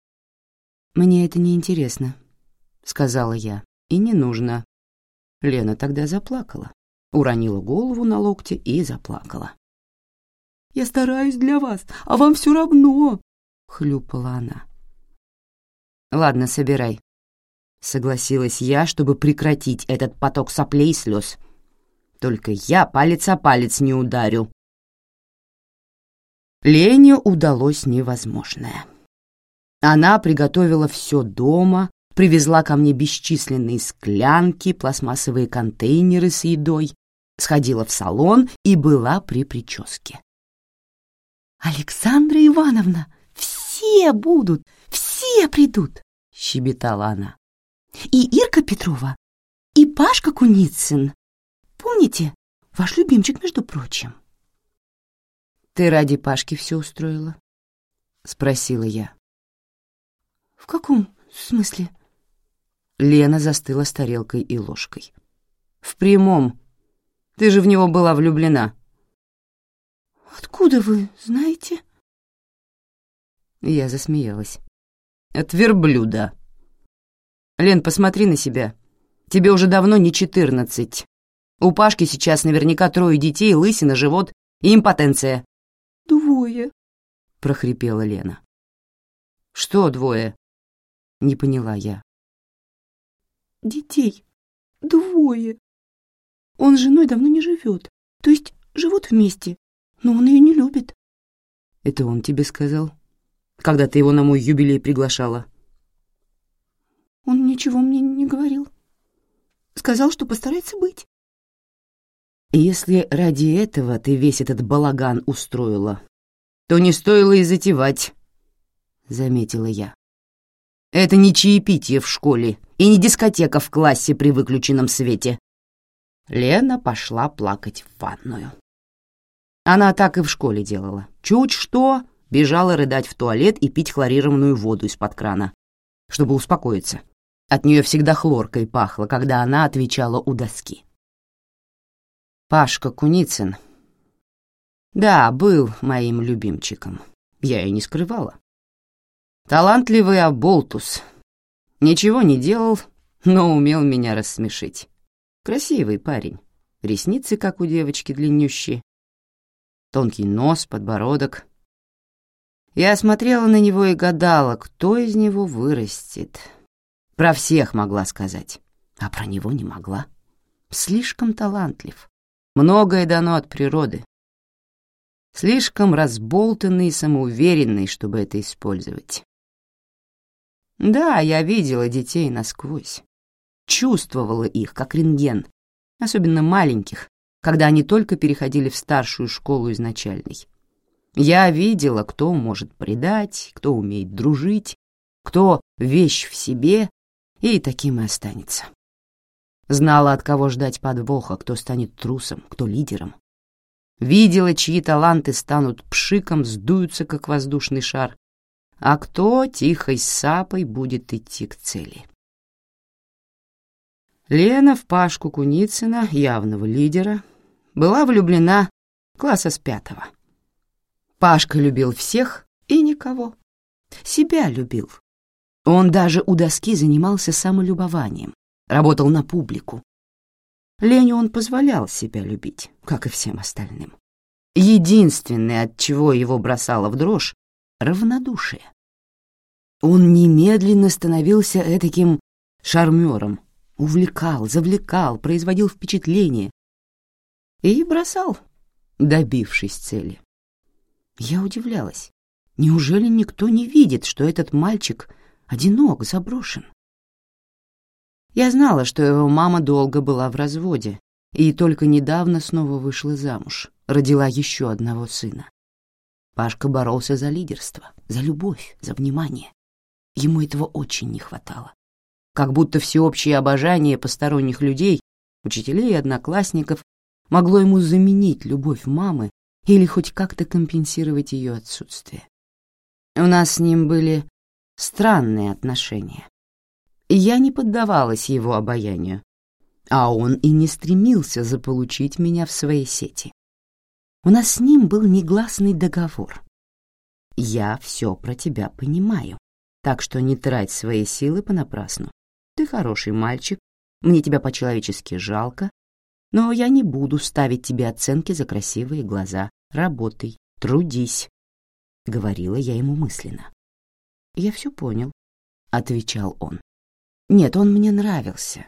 «Мне это не интересно», — сказала я, — «и не нужно». Лена тогда заплакала, уронила голову на локте и заплакала. «Я стараюсь для вас, а вам все равно», — хлюпала она. «Ладно, собирай», — согласилась я, чтобы прекратить этот поток соплей и слез. «Только я палец о палец не ударю». Лене удалось невозможное. Она приготовила все дома, привезла ко мне бесчисленные склянки, пластмассовые контейнеры с едой, сходила в салон и была при прическе. «Александра Ивановна, все будут, все придут!» — щебетала она. «И Ирка Петрова, и Пашка Куницын. Помните, ваш любимчик, между прочим?» «Ты ради Пашки все устроила?» — спросила я. «В каком смысле?» Лена застыла с тарелкой и ложкой. «В прямом. Ты же в него была влюблена». «Откуда вы знаете?» Я засмеялась. «От верблюда». «Лен, посмотри на себя. Тебе уже давно не четырнадцать. У Пашки сейчас наверняка трое детей, лысина, живот и импотенция». «Двое», — прохрипела Лена. «Что двое?» — не поняла я. «Детей. Двое. Он с женой давно не живет, то есть живут вместе, но он ее не любит». «Это он тебе сказал?» когда ты его на мой юбилей приглашала?» «Он ничего мне не говорил. Сказал, что постарается быть». «Если ради этого ты весь этот балаган устроила, то не стоило и затевать», — заметила я. «Это не чаепитие в школе и не дискотека в классе при выключенном свете». Лена пошла плакать в ванную. Она так и в школе делала. Чуть что, бежала рыдать в туалет и пить хлорированную воду из-под крана, чтобы успокоиться. От нее всегда хлоркой пахло, когда она отвечала у доски. Пашка Куницын. Да, был моим любимчиком. Я и не скрывала. Талантливый оболтус. Ничего не делал, но умел меня рассмешить. Красивый парень. Ресницы, как у девочки, длиннющие. Тонкий нос, подбородок, я смотрела на него и гадала, кто из него вырастет. Про всех могла сказать, а про него не могла. Слишком талантлив. Многое дано от природы. Слишком разболтанный и самоуверенный, чтобы это использовать. Да, я видела детей насквозь. Чувствовала их, как рентген, особенно маленьких, когда они только переходили в старшую школу изначальной. Я видела, кто может предать, кто умеет дружить, кто вещь в себе, и таким и останется. Знала, от кого ждать подвоха, кто станет трусом, кто лидером. Видела, чьи таланты станут пшиком, сдуются, как воздушный шар, а кто тихой сапой будет идти к цели. Лена в Пашку Куницына, явного лидера, была влюблена класса с пятого. Пашка любил всех и никого. Себя любил. Он даже у доски занимался самолюбованием. работал на публику. Леню он позволял себя любить, как и всем остальным. Единственное, от чего его бросало в дрожь — равнодушие. Он немедленно становился этаким шармером, увлекал, завлекал, производил впечатление и бросал, добившись цели. Я удивлялась. Неужели никто не видит, что этот мальчик одинок, заброшен? Я знала, что его мама долго была в разводе и только недавно снова вышла замуж, родила еще одного сына. Пашка боролся за лидерство, за любовь, за внимание. Ему этого очень не хватало. Как будто всеобщее обожание посторонних людей, учителей и одноклассников, могло ему заменить любовь мамы или хоть как-то компенсировать ее отсутствие. У нас с ним были странные отношения. Я не поддавалась его обаянию, а он и не стремился заполучить меня в своей сети. У нас с ним был негласный договор. Я все про тебя понимаю, так что не трать свои силы понапрасну. Ты хороший мальчик, мне тебя по-человечески жалко, но я не буду ставить тебе оценки за красивые глаза. Работай, трудись, — говорила я ему мысленно. «Я все понял», — отвечал он. «Нет, он мне нравился.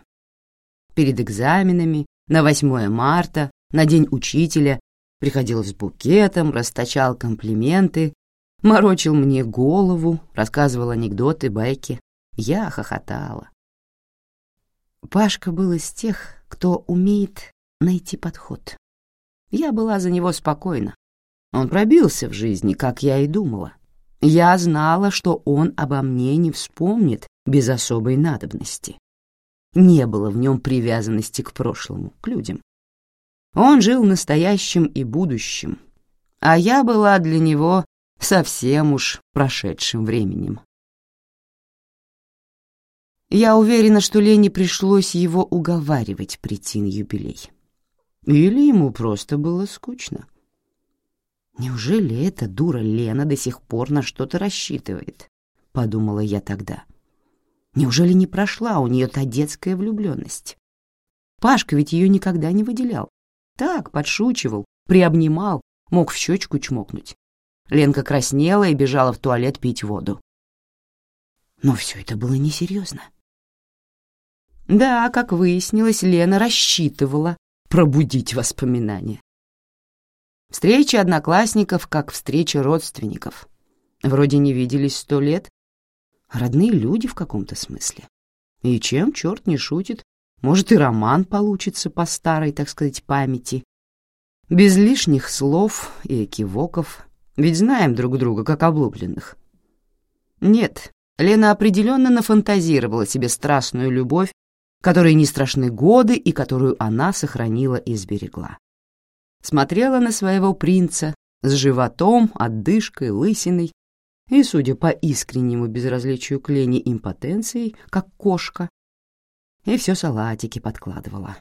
Перед экзаменами, на 8 марта, на День учителя, приходил с букетом, расточал комплименты, морочил мне голову, рассказывал анекдоты, байки. Я хохотала. Пашка был из тех, кто умеет найти подход. Я была за него спокойна. Он пробился в жизни, как я и думала. Я знала, что он обо мне не вспомнит без особой надобности. Не было в нем привязанности к прошлому, к людям. Он жил настоящим и будущим, а я была для него совсем уж прошедшим временем. Я уверена, что Лене пришлось его уговаривать прийти на юбилей. Или ему просто было скучно. «Неужели эта дура Лена до сих пор на что-то рассчитывает?» — подумала я тогда. «Неужели не прошла у нее та детская влюбленность? Пашка ведь ее никогда не выделял. Так, подшучивал, приобнимал, мог в щечку чмокнуть. Ленка краснела и бежала в туалет пить воду. Но все это было несерьезно. Да, как выяснилось, Лена рассчитывала пробудить воспоминания. Встреча одноклассников, как встреча родственников. Вроде не виделись сто лет. Родные люди в каком-то смысле. И чем черт не шутит, может и роман получится по старой, так сказать, памяти. Без лишних слов и экивоков, ведь знаем друг друга как облупленных. Нет, Лена определенно нафантазировала себе страстную любовь которой не страшны годы и которую она сохранила и сберегла. Смотрела на своего принца с животом, отдышкой, лысиной и, судя по искреннему безразличию к Лене импотенцией, как кошка, и все салатики подкладывала.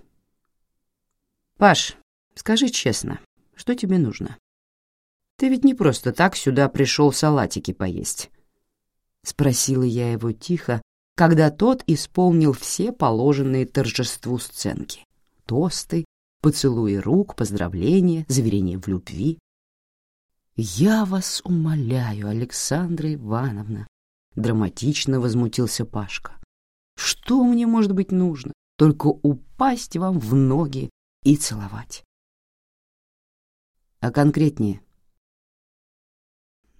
«Паш, скажи честно, что тебе нужно? Ты ведь не просто так сюда пришел салатики поесть?» Спросила я его тихо, когда тот исполнил все положенные торжеству сценки. Тосты, поцелуи рук, поздравления, заверения в любви. «Я вас умоляю, Александра Ивановна», — драматично возмутился Пашка. «Что мне может быть нужно? Только упасть вам в ноги и целовать». А конкретнее?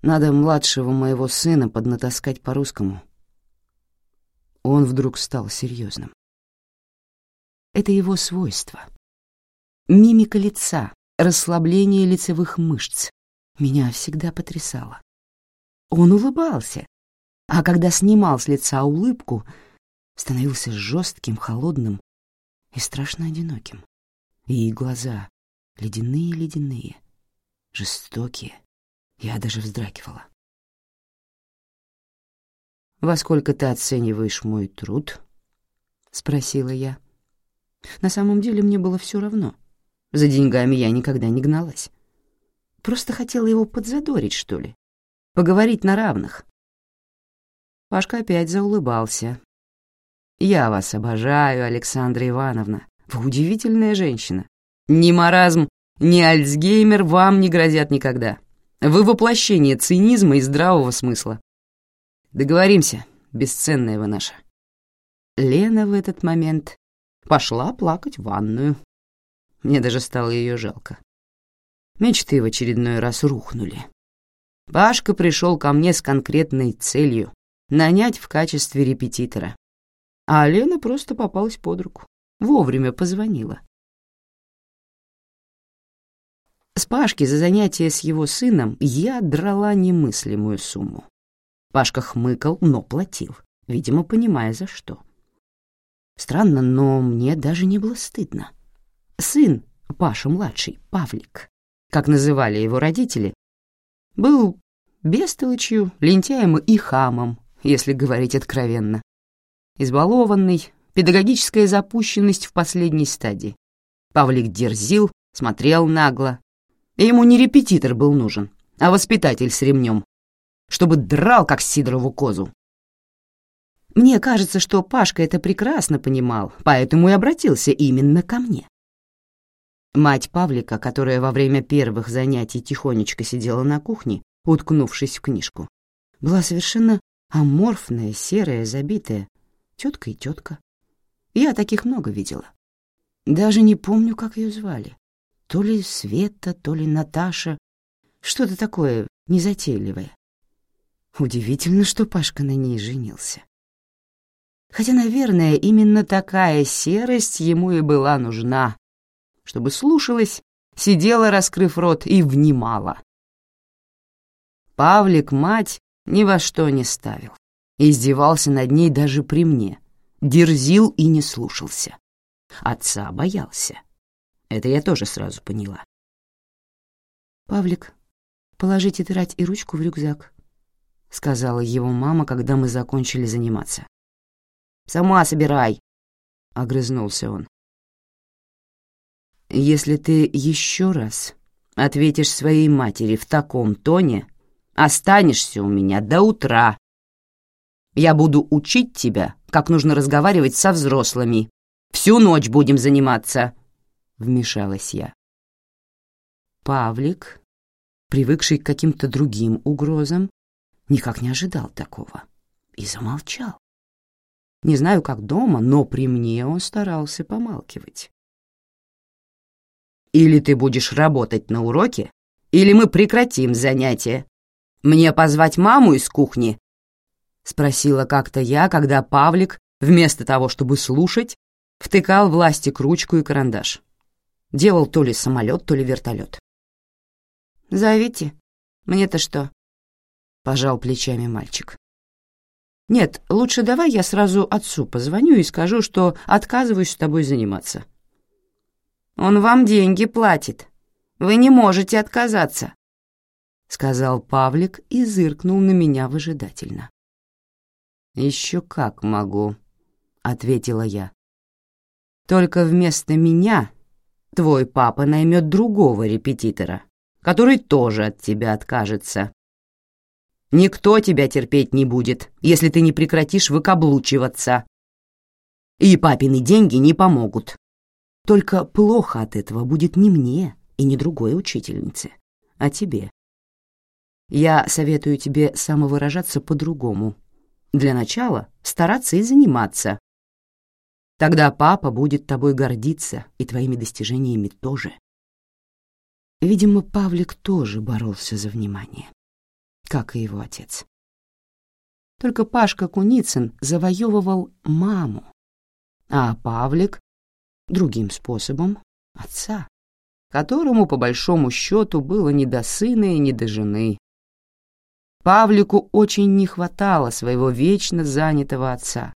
Надо младшего моего сына поднатаскать по-русскому — он вдруг стал серьезным. Это его свойство. Мимика лица, расслабление лицевых мышц меня всегда потрясало. Он улыбался, а когда снимал с лица улыбку, становился жестким, холодным и страшно одиноким. И глаза ледяные-ледяные, жестокие. Я даже вздрагивала. «Во сколько ты оцениваешь мой труд?» — спросила я. На самом деле мне было все равно. За деньгами я никогда не гналась. Просто хотела его подзадорить, что ли, поговорить на равных. Пашка опять заулыбался. Я вас обожаю, Александра Ивановна. Вы удивительная женщина. Ни маразм, ни Альцгеймер вам не грозят никогда. Вы воплощение цинизма и здравого смысла. Договоримся, бесценная вы наша. Лена в этот момент пошла плакать в ванную. Мне даже стало ее жалко. Мечты в очередной раз рухнули. Пашка пришел ко мне с конкретной целью — нанять в качестве репетитора. А Лена просто попалась под руку. Вовремя позвонила. С Пашки за занятие с его сыном я драла немыслимую сумму. Пашка хмыкал, но платил, видимо, понимая за что. Странно, но мне даже не было стыдно. Сын, Паша-младший, Павлик, как называли его родители, был бестолочью, лентяем и хамом, если говорить откровенно. Избалованный, педагогическая запущенность в последней стадии. Павлик дерзил, смотрел нагло. И ему не репетитор был нужен, а воспитатель с ремнем, чтобы драл, как Сидорову козу. Мне кажется, что Пашка это прекрасно понимал, поэтому и обратился именно ко мне. Мать Павлика, которая во время первых занятий тихонечко сидела на кухне, уткнувшись в книжку, была совершенно аморфная, серая, забитая, тетка и тетка. Я таких много видела. Даже не помню, как ее звали. То ли Света, то ли Наташа. Что-то такое незатейливое. Удивительно, что Пашка на ней женился. Хотя, наверное, именно такая серость ему и была нужна, чтобы слушалась, сидела, раскрыв рот, и внимала. Павлик мать ни во что не ставил, издевался над ней даже при мне, дерзил и не слушался. Отца боялся. Это я тоже сразу поняла. «Павлик, положи тетрадь и ручку в рюкзак», — сказала его мама, когда мы закончили заниматься. «Сама собирай», — огрызнулся он. Если ты еще раз ответишь своей матери в таком тоне, останешься у меня до утра. Я буду учить тебя, как нужно разговаривать со взрослыми. Всю ночь будем заниматься», — вмешалась я. Павлик, привыкший к каким-то другим угрозам, никак не ожидал такого и замолчал. Не знаю, как дома, но при мне он старался помалкивать. Или ты будешь работать на уроке, или мы прекратим занятие. Мне позвать маму из кухни?» Спросила как-то я, когда Павлик, вместо того, чтобы слушать, втыкал в ластик ручку и карандаш. Делал то ли самолет, то ли вертолет. «Зовите. Мне-то что?» — пожал плечами мальчик. «Нет, лучше давай я сразу отцу позвоню и скажу, что отказываюсь с тобой заниматься. Он вам деньги платит. Вы не можете отказаться», — сказал Павлик и зыркнул на меня выжидательно. «Еще как могу», — ответила я. «Только вместо меня твой папа наймет другого репетитора, который тоже от тебя откажется. Никто тебя терпеть не будет, если ты не прекратишь выкаблучиваться. И папины деньги не помогут. Только плохо от этого будет не мне и не другой учительнице, а тебе. Я советую тебе самовыражаться по-другому. Для начала стараться и заниматься. Тогда папа будет тобой гордиться и твоими достижениями тоже. Видимо, Павлик тоже боролся за внимание, как и его отец. Только Пашка Куницын завоевывал маму, а Павлик другим способом отца, которому, по большому счету, было ни до сына и ни до жены. Павлику очень не хватало своего вечно занятого отца.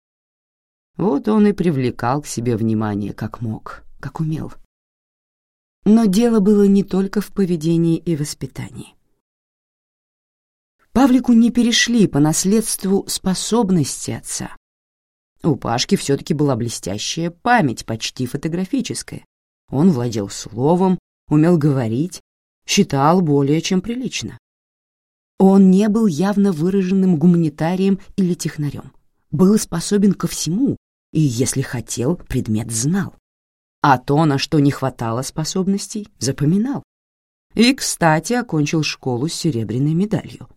Вот он и привлекал к себе внимание как мог, как умел. Но дело было не только в поведении и воспитании. Павлику не перешли по наследству способности отца, у Пашки все-таки была блестящая память, почти фотографическая. Он владел словом, умел говорить, считал более чем прилично. Он не был явно выраженным гуманитарием или технарем, был способен ко всему и, если хотел, предмет знал. А то, на что не хватало способностей, запоминал. И, кстати, окончил школу с серебряной медалью.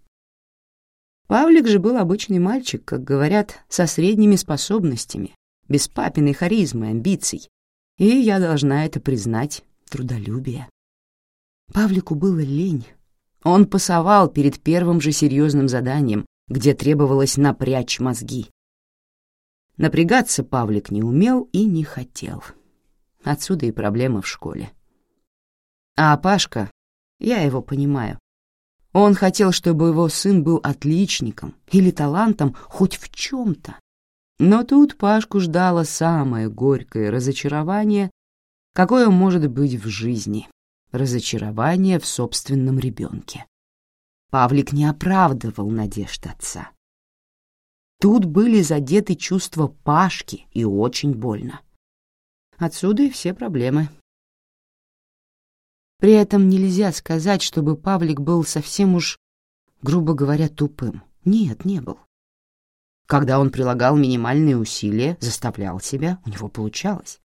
Павлик же был обычный мальчик, как говорят, со средними способностями, без папиной харизмы, амбиций. И я должна это признать, трудолюбие. Павлику было лень. Он пасовал перед первым же серьезным заданием, где требовалось напрячь мозги. Напрягаться Павлик не умел и не хотел. Отсюда и проблемы в школе. А Пашка, я его понимаю. Он хотел, чтобы его сын был отличником или талантом хоть в чем-то. Но тут Пашку ждало самое горькое разочарование, какое может быть в жизни — разочарование в собственном ребенке. Павлик не оправдывал надежд отца. Тут были задеты чувства Пашки, и очень больно. Отсюда и все проблемы. При этом нельзя сказать, чтобы Павлик был совсем уж, грубо говоря, тупым. Нет, не был. Когда он прилагал минимальные усилия, заставлял себя, у него получалось.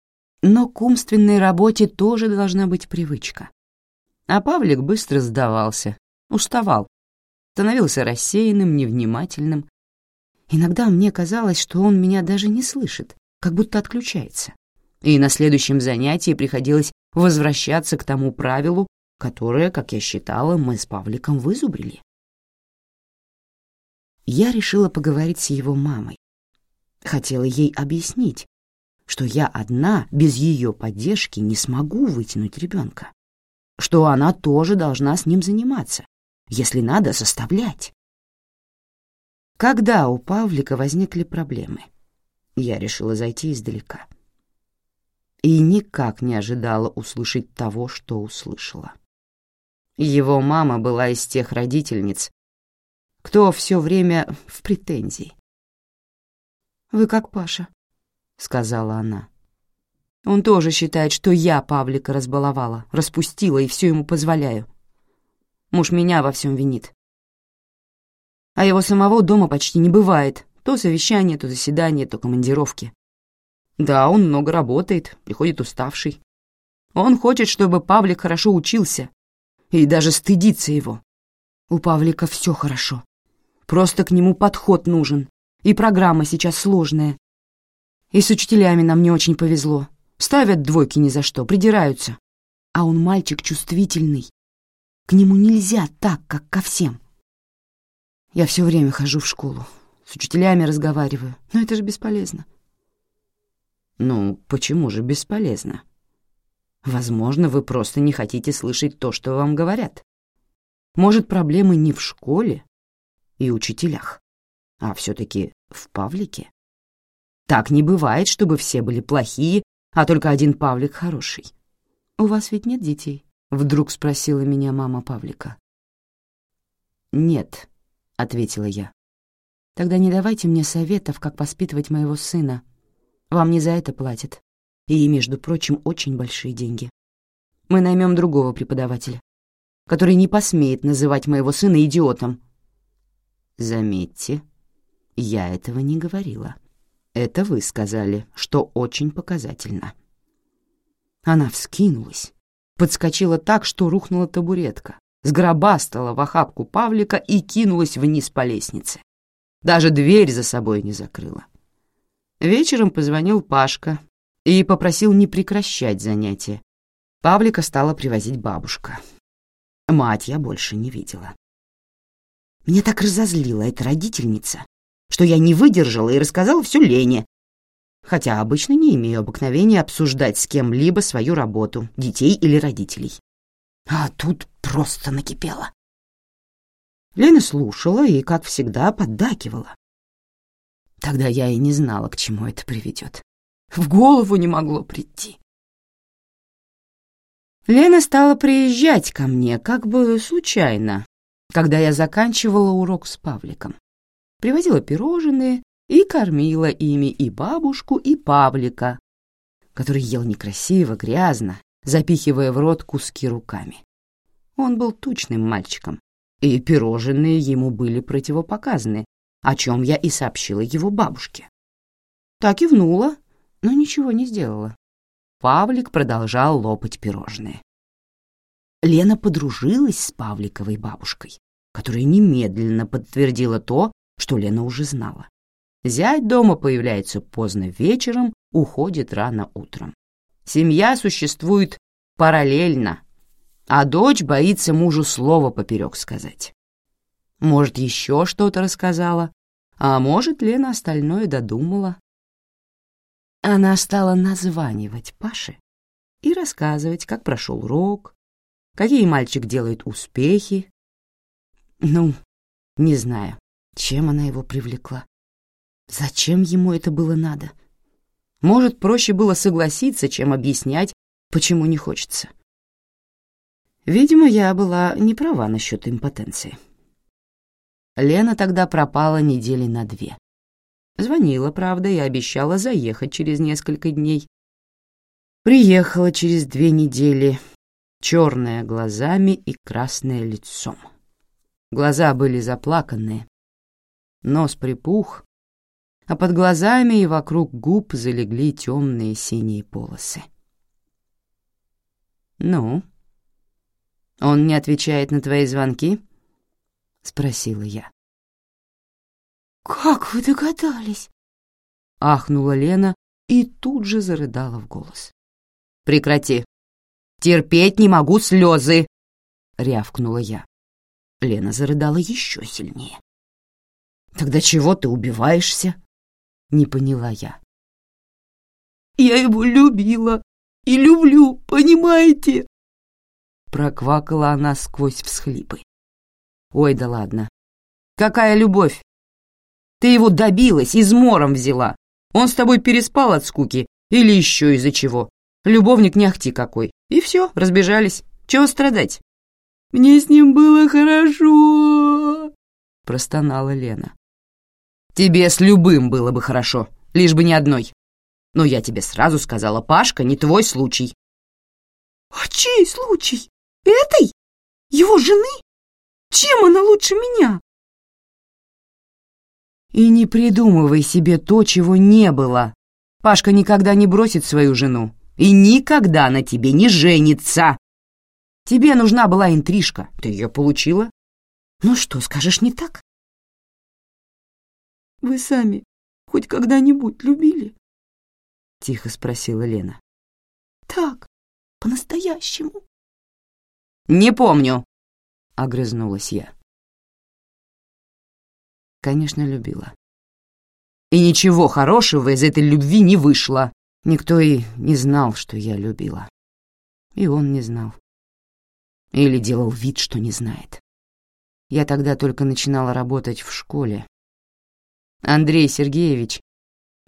Но к умственной работе тоже должна быть привычка. А Павлик быстро сдавался, уставал, становился рассеянным, невнимательным, Иногда мне казалось, что он меня даже не слышит, как будто отключается. И на следующем занятии приходилось возвращаться к тому правилу, которое, как я считала, мы с Павликом вызубрили. Я решила поговорить с его мамой. Хотела ей объяснить, что я одна, без ее поддержки, не смогу вытянуть ребенка, что она тоже должна с ним заниматься, если надо, составлять. Когда у Павлика возникли проблемы? Я решила зайти издалека. И никак не ожидала услышать того, что услышала. Его мама была из тех родительниц, кто все время в претензии. «Вы как Паша», — сказала она. «Он тоже считает, что я Павлика разбаловала, распустила и все ему позволяю. Муж меня во всем винит а его самого дома почти не бывает. То совещание, то заседание, то командировки. Да, он много работает, приходит уставший. Он хочет, чтобы Павлик хорошо учился, и даже стыдится его. У Павлика все хорошо. Просто к нему подход нужен, и программа сейчас сложная. И с учителями нам не очень повезло. Ставят двойки ни за что, придираются. А он мальчик чувствительный. К нему нельзя так, как ко всем. Я все время хожу в школу, с учителями разговариваю, но это же бесполезно. Ну, почему же бесполезно? Возможно, вы просто не хотите слышать то, что вам говорят. Может, проблемы не в школе и учителях, а все-таки в Павлике? Так не бывает, чтобы все были плохие, а только один Павлик хороший. «У вас ведь нет детей?» — вдруг спросила меня мама Павлика. «Нет», — ответила я. «Тогда не давайте мне советов, как воспитывать моего сына. Вам не за это платят. И, между прочим, очень большие деньги. Мы наймем другого преподавателя, который не посмеет называть моего сына идиотом». «Заметьте, я этого не говорила. Это вы сказали, что очень показательно». Она вскинулась, подскочила так, что рухнула табуретка, сгробастала в охапку Павлика и кинулась вниз по лестнице. Даже дверь за собой не закрыла. Вечером позвонил Пашка и попросил не прекращать занятия. Павлика стала привозить бабушка. Мать я больше не видела. Меня так разозлила эта родительница, что я не выдержала и рассказала все Лене, хотя обычно не имею обыкновения обсуждать с кем-либо свою работу, детей или родителей. А тут просто накипело. Лена слушала и, как всегда, поддакивала. Тогда я и не знала, к чему это приведет. В голову не могло прийти. Лена стала приезжать ко мне как бы случайно, когда я заканчивала урок с Павликом. Привозила пирожные и кормила ими и бабушку, и Павлика, который ел некрасиво, грязно, запихивая в рот куски руками. Он был тучным мальчиком, и пирожные ему были противопоказаны, о чем я и сообщила его бабушке. Так и внула, но ничего не сделала. Павлик продолжал лопать пирожные. Лена подружилась с Павликовой бабушкой, которая немедленно подтвердила то, что Лена уже знала. Зять дома появляется поздно вечером, уходит рано утром. Семья существует параллельно, а дочь боится мужу слова поперек сказать. Может, еще что-то рассказала, а может, Лена остальное додумала. Она стала названивать Паше и рассказывать, как прошел урок, какие мальчик делает успехи. Ну, не знаю, чем она его привлекла. Зачем ему это было надо? Может, проще было согласиться, чем объяснять, почему не хочется. Видимо, я была не права насчет импотенции. Лена тогда пропала недели на две. Звонила, правда, и обещала заехать через несколько дней. Приехала через две недели, черная глазами и красное лицом. Глаза были заплаканные, нос припух, а под глазами и вокруг губ залегли темные синие полосы. «Ну, он не отвечает на твои звонки?» — спросила я. «Как вы догадались?» — ахнула Лена и тут же зарыдала в голос. «Прекрати! Терпеть не могу слезы!» — рявкнула я. Лена зарыдала еще сильнее. «Тогда чего ты убиваешься?» — не поняла я. «Я его любила и люблю, понимаете?» Проквакала она сквозь всхлипы. «Ой, да ладно. Какая любовь? Ты его добилась, измором взяла. Он с тобой переспал от скуки или еще из-за чего. Любовник не ахти какой. И все, разбежались. Чего страдать?» «Мне с ним было хорошо», — простонала Лена. Тебе с любым было бы хорошо, лишь бы не одной. Но я тебе сразу сказала, Пашка, не твой случай. А чей случай? Этой? Его жены? Чем она лучше меня? И не придумывай себе то, чего не было. Пашка никогда не бросит свою жену и никогда на тебе не женится. Тебе нужна была интрижка, ты ее получила. Ну что, скажешь не так? Вы сами хоть когда-нибудь любили? Тихо спросила Лена. Так, по-настоящему. Не помню, огрызнулась я. Конечно, любила. И ничего хорошего из этой любви не вышло. Никто и не знал, что я любила. И он не знал. Или делал вид, что не знает. Я тогда только начинала работать в школе, Андрей Сергеевич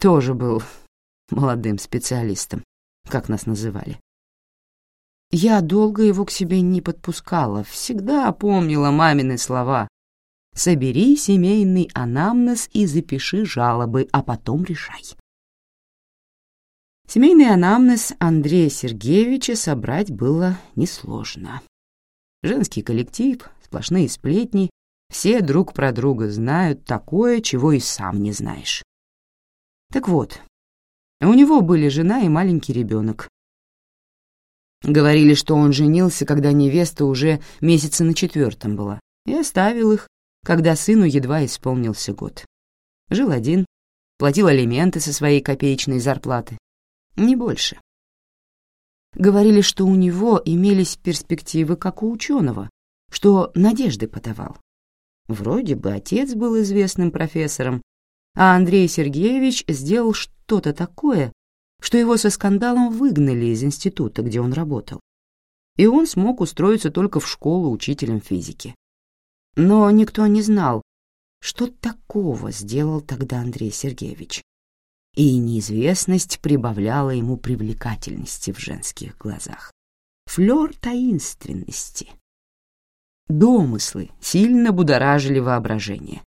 тоже был молодым специалистом, как нас называли. Я долго его к себе не подпускала, всегда помнила мамины слова. «Собери семейный анамнез и запиши жалобы, а потом решай». Семейный анамнез Андрея Сергеевича собрать было несложно. Женский коллектив, сплошные сплетни, все друг про друга знают такое, чего и сам не знаешь. Так вот, у него были жена и маленький ребенок. Говорили, что он женился, когда невеста уже месяца на четвертом была, и оставил их, когда сыну едва исполнился год. Жил один, платил алименты со своей копеечной зарплаты. Не больше. Говорили, что у него имелись перспективы, как у ученого, что надежды подавал. Вроде бы отец был известным профессором, а Андрей Сергеевич сделал что-то такое, что его со скандалом выгнали из института, где он работал. И он смог устроиться только в школу учителем физики. Но никто не знал, что такого сделал тогда Андрей Сергеевич. И неизвестность прибавляла ему привлекательности в женских глазах. Флёр таинственности — Домыслы сильно будоражили воображение.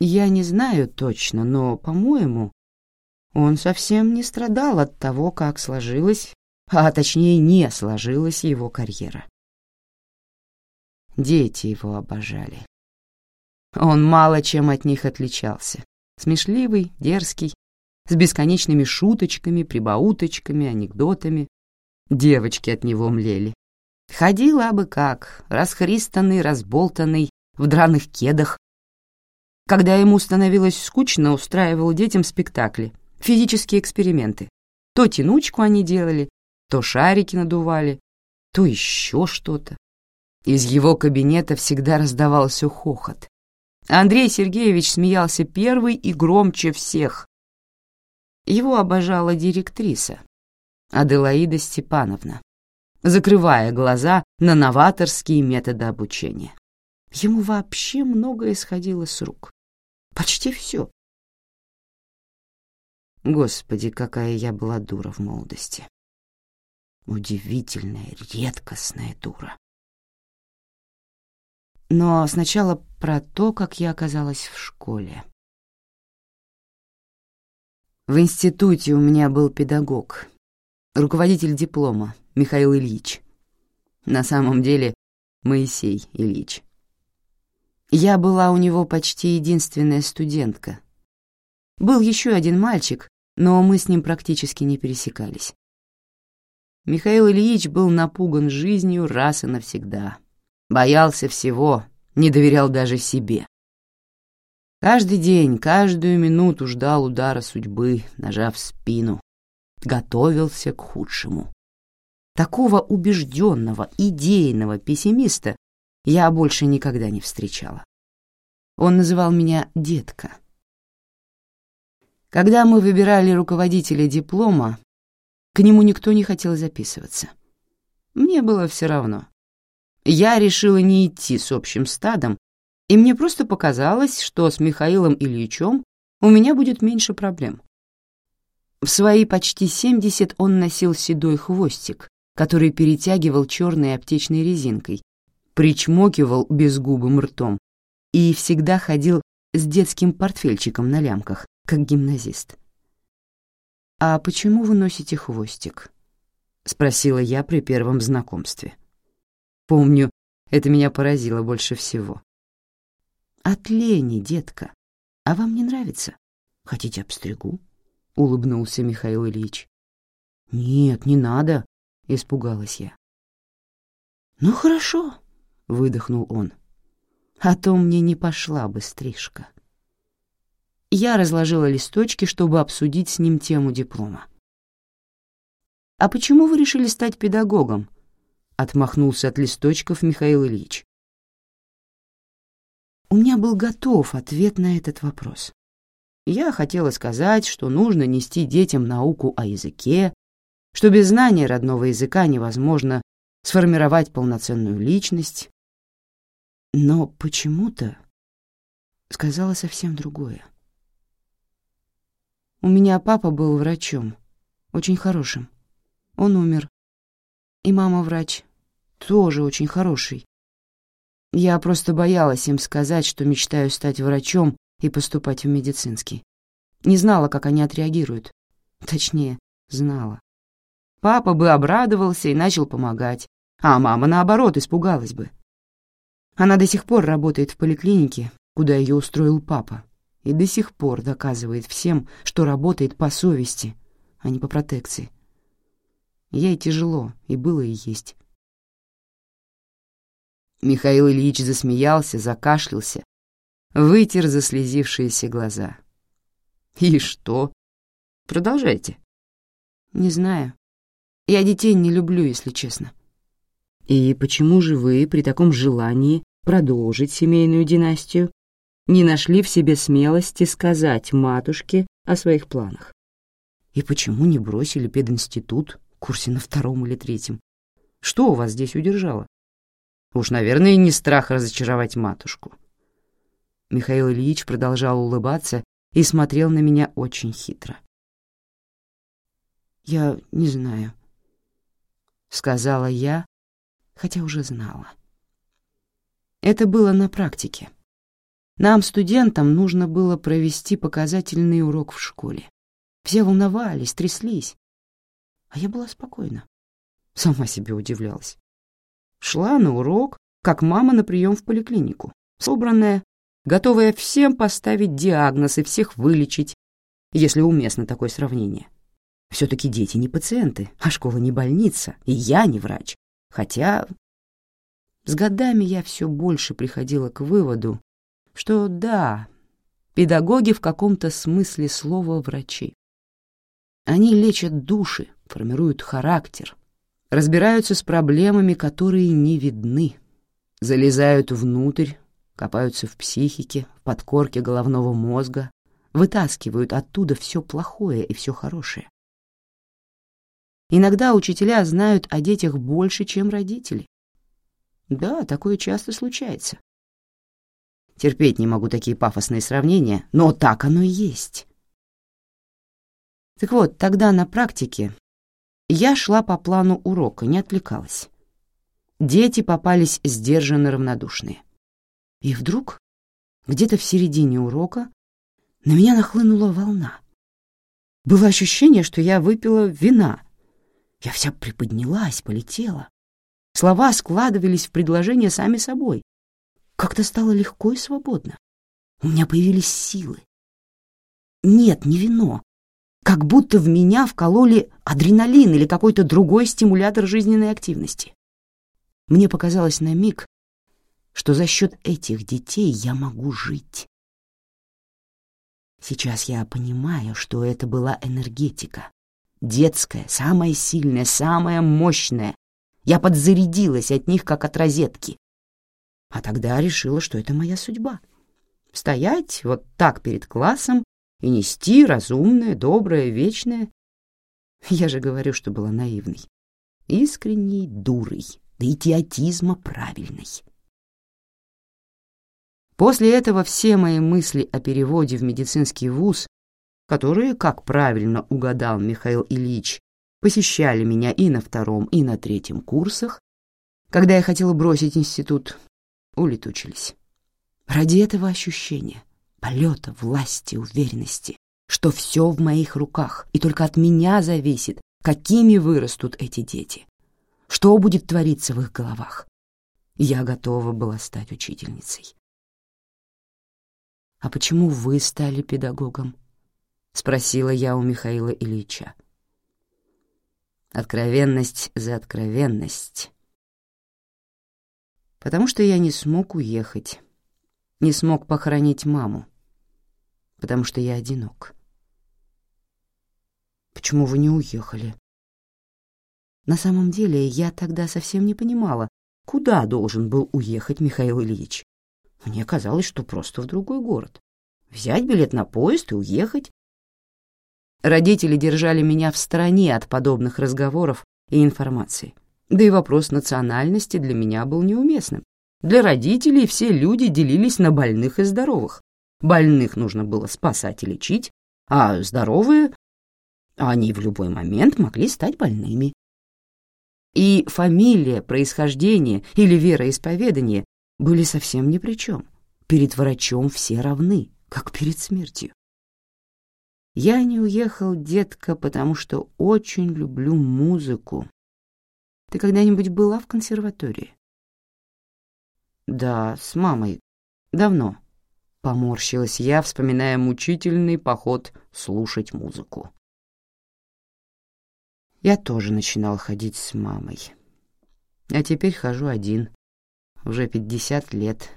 Я не знаю точно, но, по-моему, он совсем не страдал от того, как сложилась, а точнее не сложилась его карьера. Дети его обожали. Он мало чем от них отличался. Смешливый, дерзкий, с бесконечными шуточками, прибауточками, анекдотами. Девочки от него млели. Ходил абы как, расхристанный, разболтанный, в драных кедах. Когда ему становилось скучно, устраивал детям спектакли, физические эксперименты. То тянучку они делали, то шарики надували, то еще что-то. Из его кабинета всегда раздавался хохот. Андрей Сергеевич смеялся первый и громче всех. Его обожала директриса, Аделаида Степановна, закрывая глаза на новаторские методы обучения. Ему вообще многое сходило с рук. Почти все. Господи, какая я была дура в молодости. Удивительная, редкостная дура. Но сначала про то, как я оказалась в школе. В институте у меня был педагог, руководитель диплома Михаил Ильич. На самом деле Моисей Ильич. Я была у него почти единственная студентка. Был еще один мальчик, но мы с ним практически не пересекались. Михаил Ильич был напуган жизнью раз и навсегда. Боялся всего, не доверял даже себе. Каждый день, каждую минуту ждал удара судьбы, нажав спину. Готовился к худшему. Такого убежденного, идейного пессимиста я больше никогда не встречала. Он называл меня «детка». Когда мы выбирали руководителя диплома, к нему никто не хотел записываться. Мне было все равно. Я решила не идти с общим стадом, и мне просто показалось, что с Михаилом Ильичем у меня будет меньше проблем. В свои почти семьдесят он носил седой хвостик, который перетягивал черной аптечной резинкой, причмокивал безгубым ртом и всегда ходил с детским портфельчиком на лямках, как гимназист. «А почему вы носите хвостик?» — спросила я при первом знакомстве. Помню, это меня поразило больше всего. «От лени, детка. А вам не нравится? Хотите обстригу?» — улыбнулся Михаил Ильич. «Нет, не надо», — испугалась я. «Ну хорошо», — выдохнул он. «А то мне не пошла бы стрижка». Я разложила листочки, чтобы обсудить с ним тему диплома. «А почему вы решили стать педагогом?» — отмахнулся от листочков Михаил Ильич. У меня был готов ответ на этот вопрос. Я хотела сказать, что нужно нести детям науку о языке, что без знания родного языка невозможно сформировать полноценную личность. Но почему-то сказала совсем другое. У меня папа был врачом, очень хорошим. Он умер. И мама врач, тоже очень хороший. Я просто боялась им сказать, что мечтаю стать врачом и поступать в медицинский. Не знала, как они отреагируют. Точнее, знала. Папа бы обрадовался и начал помогать, а мама, наоборот, испугалась бы. Она до сих пор работает в поликлинике, куда ее устроил папа, и до сих пор доказывает всем, что работает по совести, а не по протекции. Ей тяжело, и было и есть. Михаил Ильич засмеялся, закашлялся, вытер заслезившиеся глаза. «И что? Продолжайте». «Не знаю. Я детей не люблю, если честно». «И почему же вы при таком желании продолжить семейную династию не нашли в себе смелости сказать матушке о своих планах? И почему не бросили пединститут, курсе на втором или третьем? Что у вас здесь удержало? Уж, наверное, не страх разочаровать матушку». Михаил Ильич продолжал улыбаться и смотрел на меня очень хитро. «Я не знаю», — сказала я, хотя уже знала. Это было на практике. Нам, студентам, нужно было провести показательный урок в школе. Все волновались, тряслись. А я была спокойна. Сама себе удивлялась. Шла на урок, как мама на прием в поликлинику, собранная, готовая всем поставить диагноз и всех вылечить, если уместно такое сравнение. Все-таки дети не пациенты, а школа не больница, и я не врач. Хотя с годами я все больше приходила к выводу, что да, педагоги в каком-то смысле слова врачи. Они лечат души, формируют характер, разбираются с проблемами, которые не видны, залезают внутрь, копаются в психике, в подкорке головного мозга, вытаскивают оттуда все плохое и все хорошее. Иногда учителя знают о детях больше, чем родители. Да, такое часто случается. Терпеть не могу такие пафосные сравнения, но так оно и есть. Так вот, тогда на практике я шла по плану урока, не отвлекалась. Дети попались сдержанно равнодушные. И вдруг, где-то в середине урока, на меня нахлынула волна. Было ощущение, что я выпила вина. Я вся приподнялась, полетела. Слова складывались в предложения сами собой. Как-то стало легко и свободно. У меня появились силы. Нет, не вино. Как будто в меня вкололи адреналин или какой-то другой стимулятор жизненной активности. Мне показалось на миг, что за счет этих детей я могу жить. Сейчас я понимаю, что это была энергетика. Детская, самая сильная, самая мощная. Я подзарядилась от них, как от розетки. А тогда решила, что это моя судьба. Стоять вот так перед классом и нести разумное, доброе, вечное. Я же говорю, что была наивной. Искренней дурой, до идиотизма правильной. После этого все мои мысли о переводе в медицинский вуз, которые, как правильно угадал Михаил Ильич, посещали меня и на втором, и на третьем курсах, когда я хотела бросить институт, улетучились. Ради этого ощущения, полета, власти, уверенности, что все в моих руках, и только от меня зависит, какими вырастут эти дети, что будет твориться в их головах. Я готова была стать учительницей. «А почему вы стали педагогом?» — спросила я у Михаила Ильича. Откровенность за откровенность. Потому что я не смог уехать, не смог похоронить маму, потому что я одинок. Почему вы не уехали? На самом деле я тогда совсем не понимала, куда должен был уехать Михаил Ильич. Мне казалось, что просто в другой город. Взять билет на поезд и уехать. Родители держали меня в стороне от подобных разговоров и информации. Да и вопрос национальности для меня был неуместным. Для родителей все люди делились на больных и здоровых. Больных нужно было спасать и лечить, а здоровые, они в любой момент могли стать больными. И фамилия, происхождение или вероисповедание были совсем ни при чем. Перед врачом все равны, как перед смертью. Я не уехал, детка, потому что очень люблю музыку. Ты когда-нибудь была в консерватории? Да, с мамой. Давно. Поморщилась я, вспоминая мучительный поход слушать музыку. Я тоже начинал ходить с мамой. А теперь хожу один уже пятьдесят лет.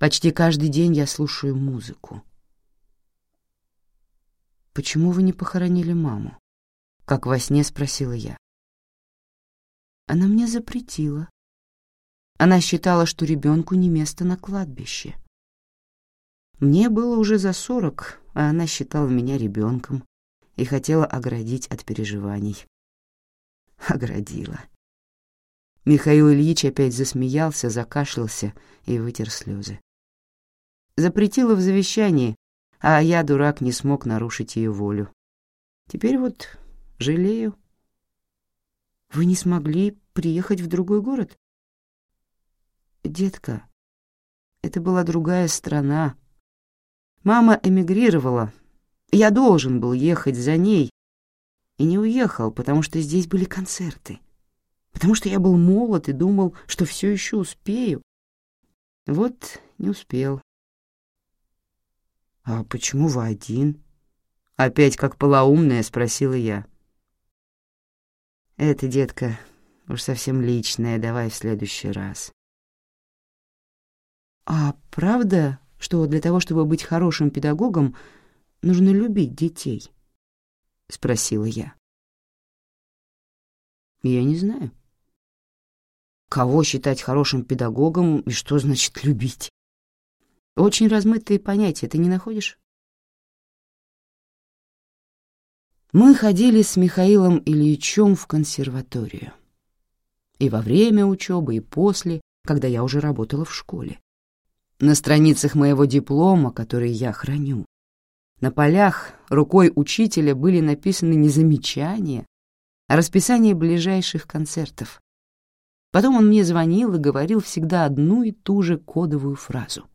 Почти каждый день я слушаю музыку. «Почему вы не похоронили маму?» — как во сне спросила я. Она мне запретила. Она считала, что ребенку не место на кладбище. Мне было уже за сорок, а она считала меня ребенком и хотела оградить от переживаний. Оградила. Михаил Ильич опять засмеялся, закашлялся и вытер слезы. Запретила в завещании, а я, дурак, не смог нарушить ее волю. Теперь вот жалею. Вы не смогли приехать в другой город? Детка, это была другая страна. Мама эмигрировала. Я должен был ехать за ней. И не уехал, потому что здесь были концерты потому что я был молод и думал, что все еще успею. Вот не успел. А почему вы один? Опять как полоумная, спросила я. Это, детка, уж совсем личное, давай в следующий раз. А правда, что для того, чтобы быть хорошим педагогом, нужно любить детей? Спросила я. Я не знаю. Кого считать хорошим педагогом и что значит любить? Очень размытые понятия, ты не находишь? Мы ходили с Михаилом Ильичем в консерваторию. И во время учебы, и после, когда я уже работала в школе. На страницах моего диплома, который я храню, на полях рукой учителя были написаны не замечания, а расписание ближайших концертов. Потом он мне звонил и говорил всегда одну и ту же кодовую фразу.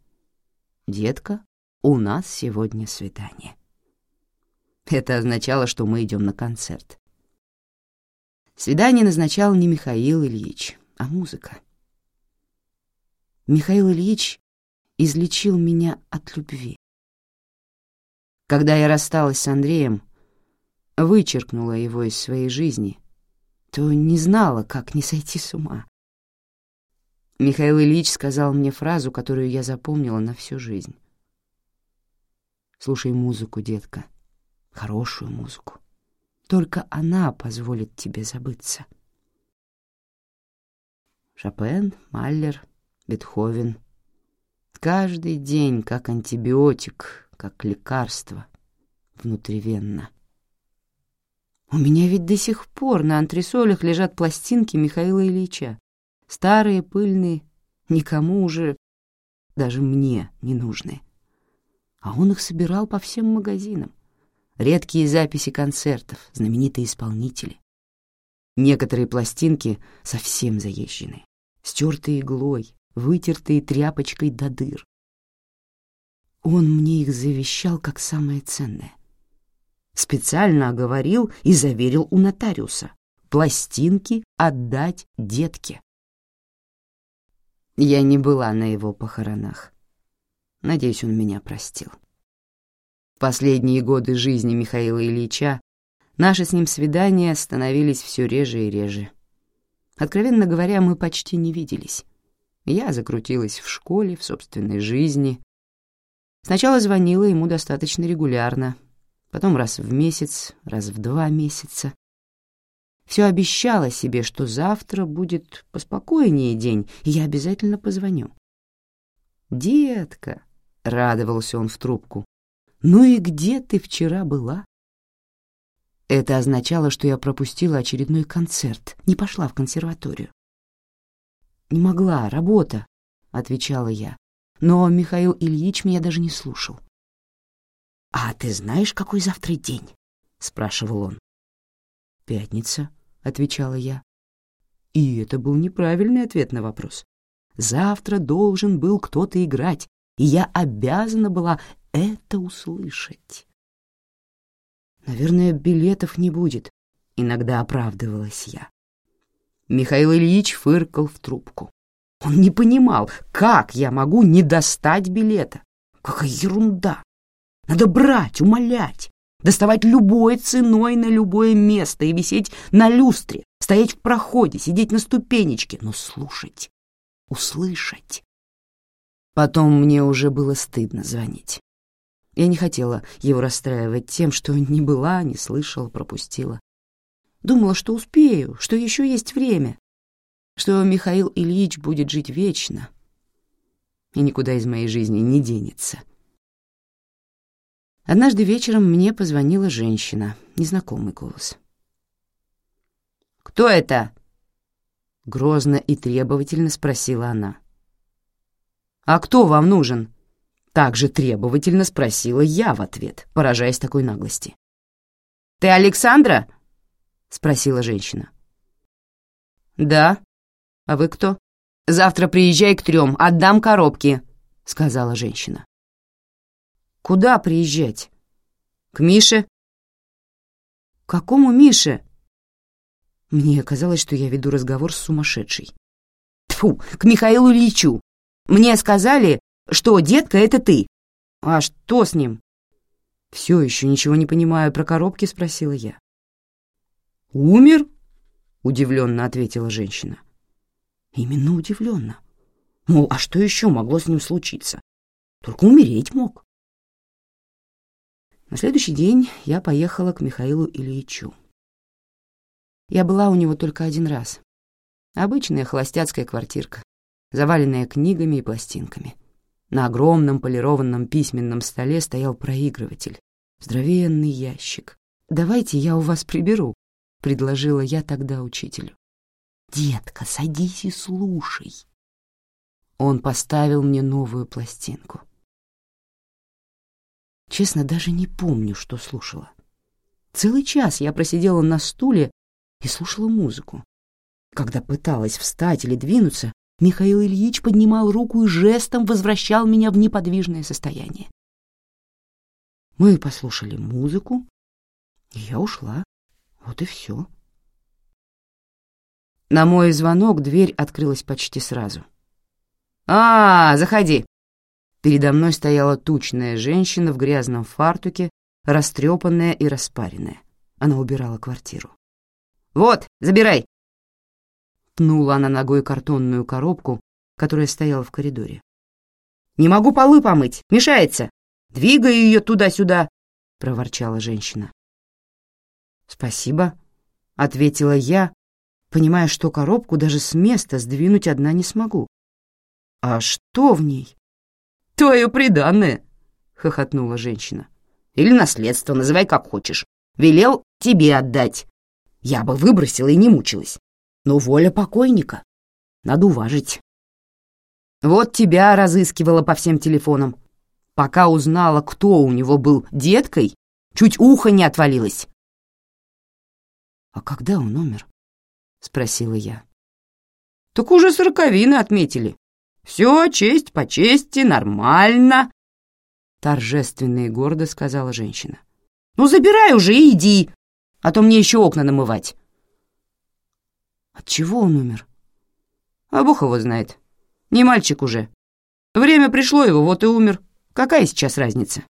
«Детка, у нас сегодня свидание». Это означало, что мы идем на концерт. Свидание назначал не Михаил Ильич, а музыка. Михаил Ильич излечил меня от любви. Когда я рассталась с Андреем, вычеркнула его из своей жизни, то не знала, как не сойти с ума. Михаил Ильич сказал мне фразу, которую я запомнила на всю жизнь. «Слушай музыку, детка хорошую музыку. Только она позволит тебе забыться. Шопен, Маллер, Бетховен. Каждый день как антибиотик, как лекарство, внутривенно. У меня ведь до сих пор на антресолях лежат пластинки Михаила Ильича. Старые, пыльные, никому уже, даже мне, не нужны. А он их собирал по всем магазинам редкие записи концертов, знаменитые исполнители. Некоторые пластинки совсем заезжены, стертые иглой, вытертые тряпочкой до дыр. Он мне их завещал как самое ценное. Специально оговорил и заверил у нотариуса. Пластинки отдать детке. Я не была на его похоронах. Надеюсь, он меня простил последние годы жизни Михаила Ильича наши с ним свидания становились все реже и реже. Откровенно говоря, мы почти не виделись. Я закрутилась в школе, в собственной жизни. Сначала звонила ему достаточно регулярно, потом раз в месяц, раз в два месяца. Все обещала себе, что завтра будет поспокойнее день, и я обязательно позвоню. «Детка», — радовался он в трубку, «Ну и где ты вчера была?» Это означало, что я пропустила очередной концерт, не пошла в консерваторию. «Не могла, работа», — отвечала я, но Михаил Ильич меня даже не слушал. «А ты знаешь, какой завтра день?» — спрашивал он. «Пятница», — отвечала я. И это был неправильный ответ на вопрос. Завтра должен был кто-то играть, и я обязана была это услышать. Наверное, билетов не будет, иногда оправдывалась я. Михаил Ильич фыркал в трубку. Он не понимал, как я могу не достать билета. Какая ерунда! Надо брать, умолять, доставать любой ценой на любое место и висеть на люстре, стоять в проходе, сидеть на ступенечке, но слушать, услышать. Потом мне уже было стыдно звонить. Я не хотела его расстраивать тем, что не была, не слышала, пропустила. Думала, что успею, что еще есть время, что Михаил Ильич будет жить вечно и никуда из моей жизни не денется. Однажды вечером мне позвонила женщина, незнакомый голос. «Кто это?» — грозно и требовательно спросила она. «А кто вам нужен?» Также требовательно спросила я в ответ, поражаясь такой наглости. «Ты Александра?» — спросила женщина. «Да. А вы кто?» «Завтра приезжай к трем, отдам коробки», — сказала женщина. «Куда приезжать?» «К Мише». «Какому Мише?» Мне казалось, что я веду разговор с сумасшедшей. Тфу, к Михаилу Ильичу. Мне сказали, что, детка, это ты? А что с ним? Все еще ничего не понимаю про коробки, спросила я. «Умер?» — удивленно ответила женщина. Именно удивленно. Мол, а что еще могло с ним случиться? Только умереть мог. На следующий день я поехала к Михаилу Ильичу. Я была у него только один раз. Обычная холостяцкая квартирка, заваленная книгами и пластинками. На огромном полированном письменном столе стоял проигрыватель, здоровенный ящик. «Давайте я у вас приберу», — предложила я тогда учителю. «Детка, садись и слушай». Он поставил мне новую пластинку. Честно, даже не помню, что слушала. Целый час я просидела на стуле и слушала музыку. Когда пыталась встать или двинуться, Михаил Ильич поднимал руку и жестом возвращал меня в неподвижное состояние. Мы послушали музыку, и я ушла. Вот и все. На мой звонок дверь открылась почти сразу. «А, заходи!» Передо мной стояла тучная женщина в грязном фартуке, растрепанная и распаренная. Она убирала квартиру. «Вот, забирай!» Пнула она ногой картонную коробку, которая стояла в коридоре. «Не могу полы помыть, мешается! Двигай ее туда-сюда!» — проворчала женщина. «Спасибо», — ответила я, понимая, что коробку даже с места сдвинуть одна не смогу. «А что в ней?» «Твое приданное», — хохотнула женщина. «Или наследство, называй как хочешь. Велел тебе отдать. Я бы выбросила и не мучилась. Но воля покойника. Надо уважить. Вот тебя разыскивала по всем телефонам. Пока узнала, кто у него был деткой, чуть ухо не отвалилось». «А когда он умер?» — спросила я. «Так уже сороковины отметили. Все честь по чести, нормально, — торжественно и гордо сказала женщина. Ну, забирай уже и иди, а то мне еще окна намывать. От чего он умер? А бог его знает. Не мальчик уже. Время пришло его, вот и умер. Какая сейчас разница?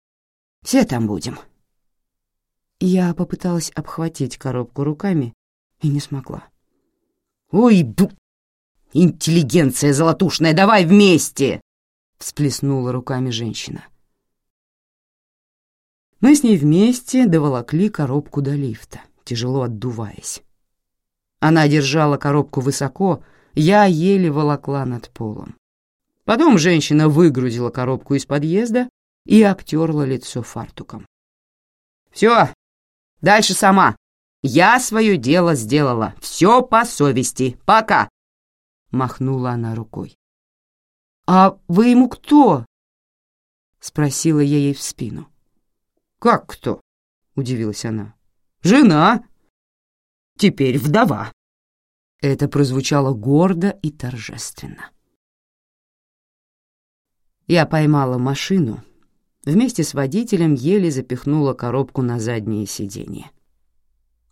Все там будем. Я попыталась обхватить коробку руками и не смогла. «Ой, бу... «Интеллигенция золотушная, давай вместе!» — всплеснула руками женщина. Мы с ней вместе доволокли коробку до лифта, тяжело отдуваясь. Она держала коробку высоко, я еле волокла над полом. Потом женщина выгрузила коробку из подъезда и обтерла лицо фартуком. «Все, дальше сама. Я свое дело сделала. Все по совести. Пока!» — махнула она рукой. «А вы ему кто?» — спросила я ей в спину. «Как кто?» — удивилась она. «Жена. Теперь вдова». Это прозвучало гордо и торжественно. Я поймала машину, вместе с водителем еле запихнула коробку на заднее сиденье.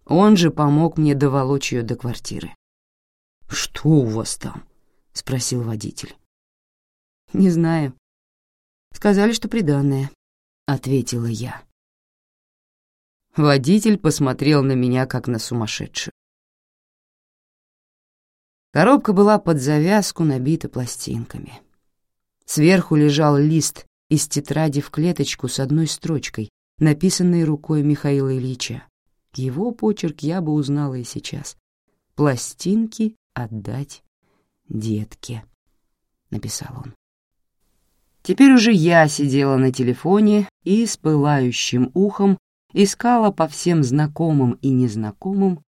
Он же помог мне доволочь ее до квартиры. «Что у вас там?» — спросил водитель. «Не знаю. Сказали, что приданное», — ответила я. Водитель посмотрел на меня, как на сумасшедшую. Коробка была под завязку набита пластинками. Сверху лежал лист из тетради в клеточку с одной строчкой, написанной рукой Михаила Ильича. Его почерк я бы узнала и сейчас. «Пластинки отдать детке», — написал он. Теперь уже я сидела на телефоне и с пылающим ухом искала по всем знакомым и незнакомым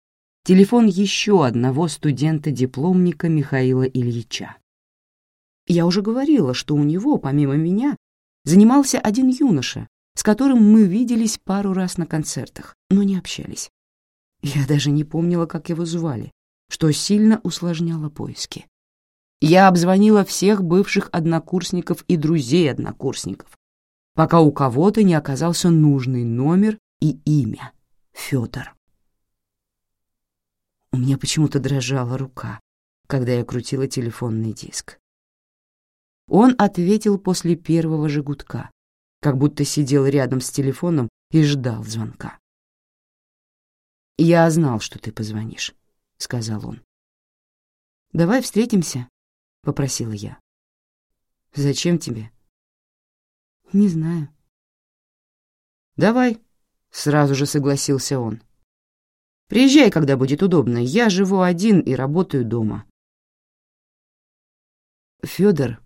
телефон еще одного студента-дипломника Михаила Ильича. Я уже говорила, что у него, помимо меня, занимался один юноша, с которым мы виделись пару раз на концертах, но не общались. Я даже не помнила, как его звали что сильно усложняло поиски. Я обзвонила всех бывших однокурсников и друзей однокурсников, пока у кого-то не оказался нужный номер и имя — Федор. У меня почему-то дрожала рука, когда я крутила телефонный диск. Он ответил после первого же как будто сидел рядом с телефоном и ждал звонка. «Я знал, что ты позвонишь», — сказал он. «Давай встретимся», — попросила я. «Зачем тебе?» «Не знаю». «Давай», — сразу же согласился он. «Приезжай, когда будет удобно. Я живу один и работаю дома». Федор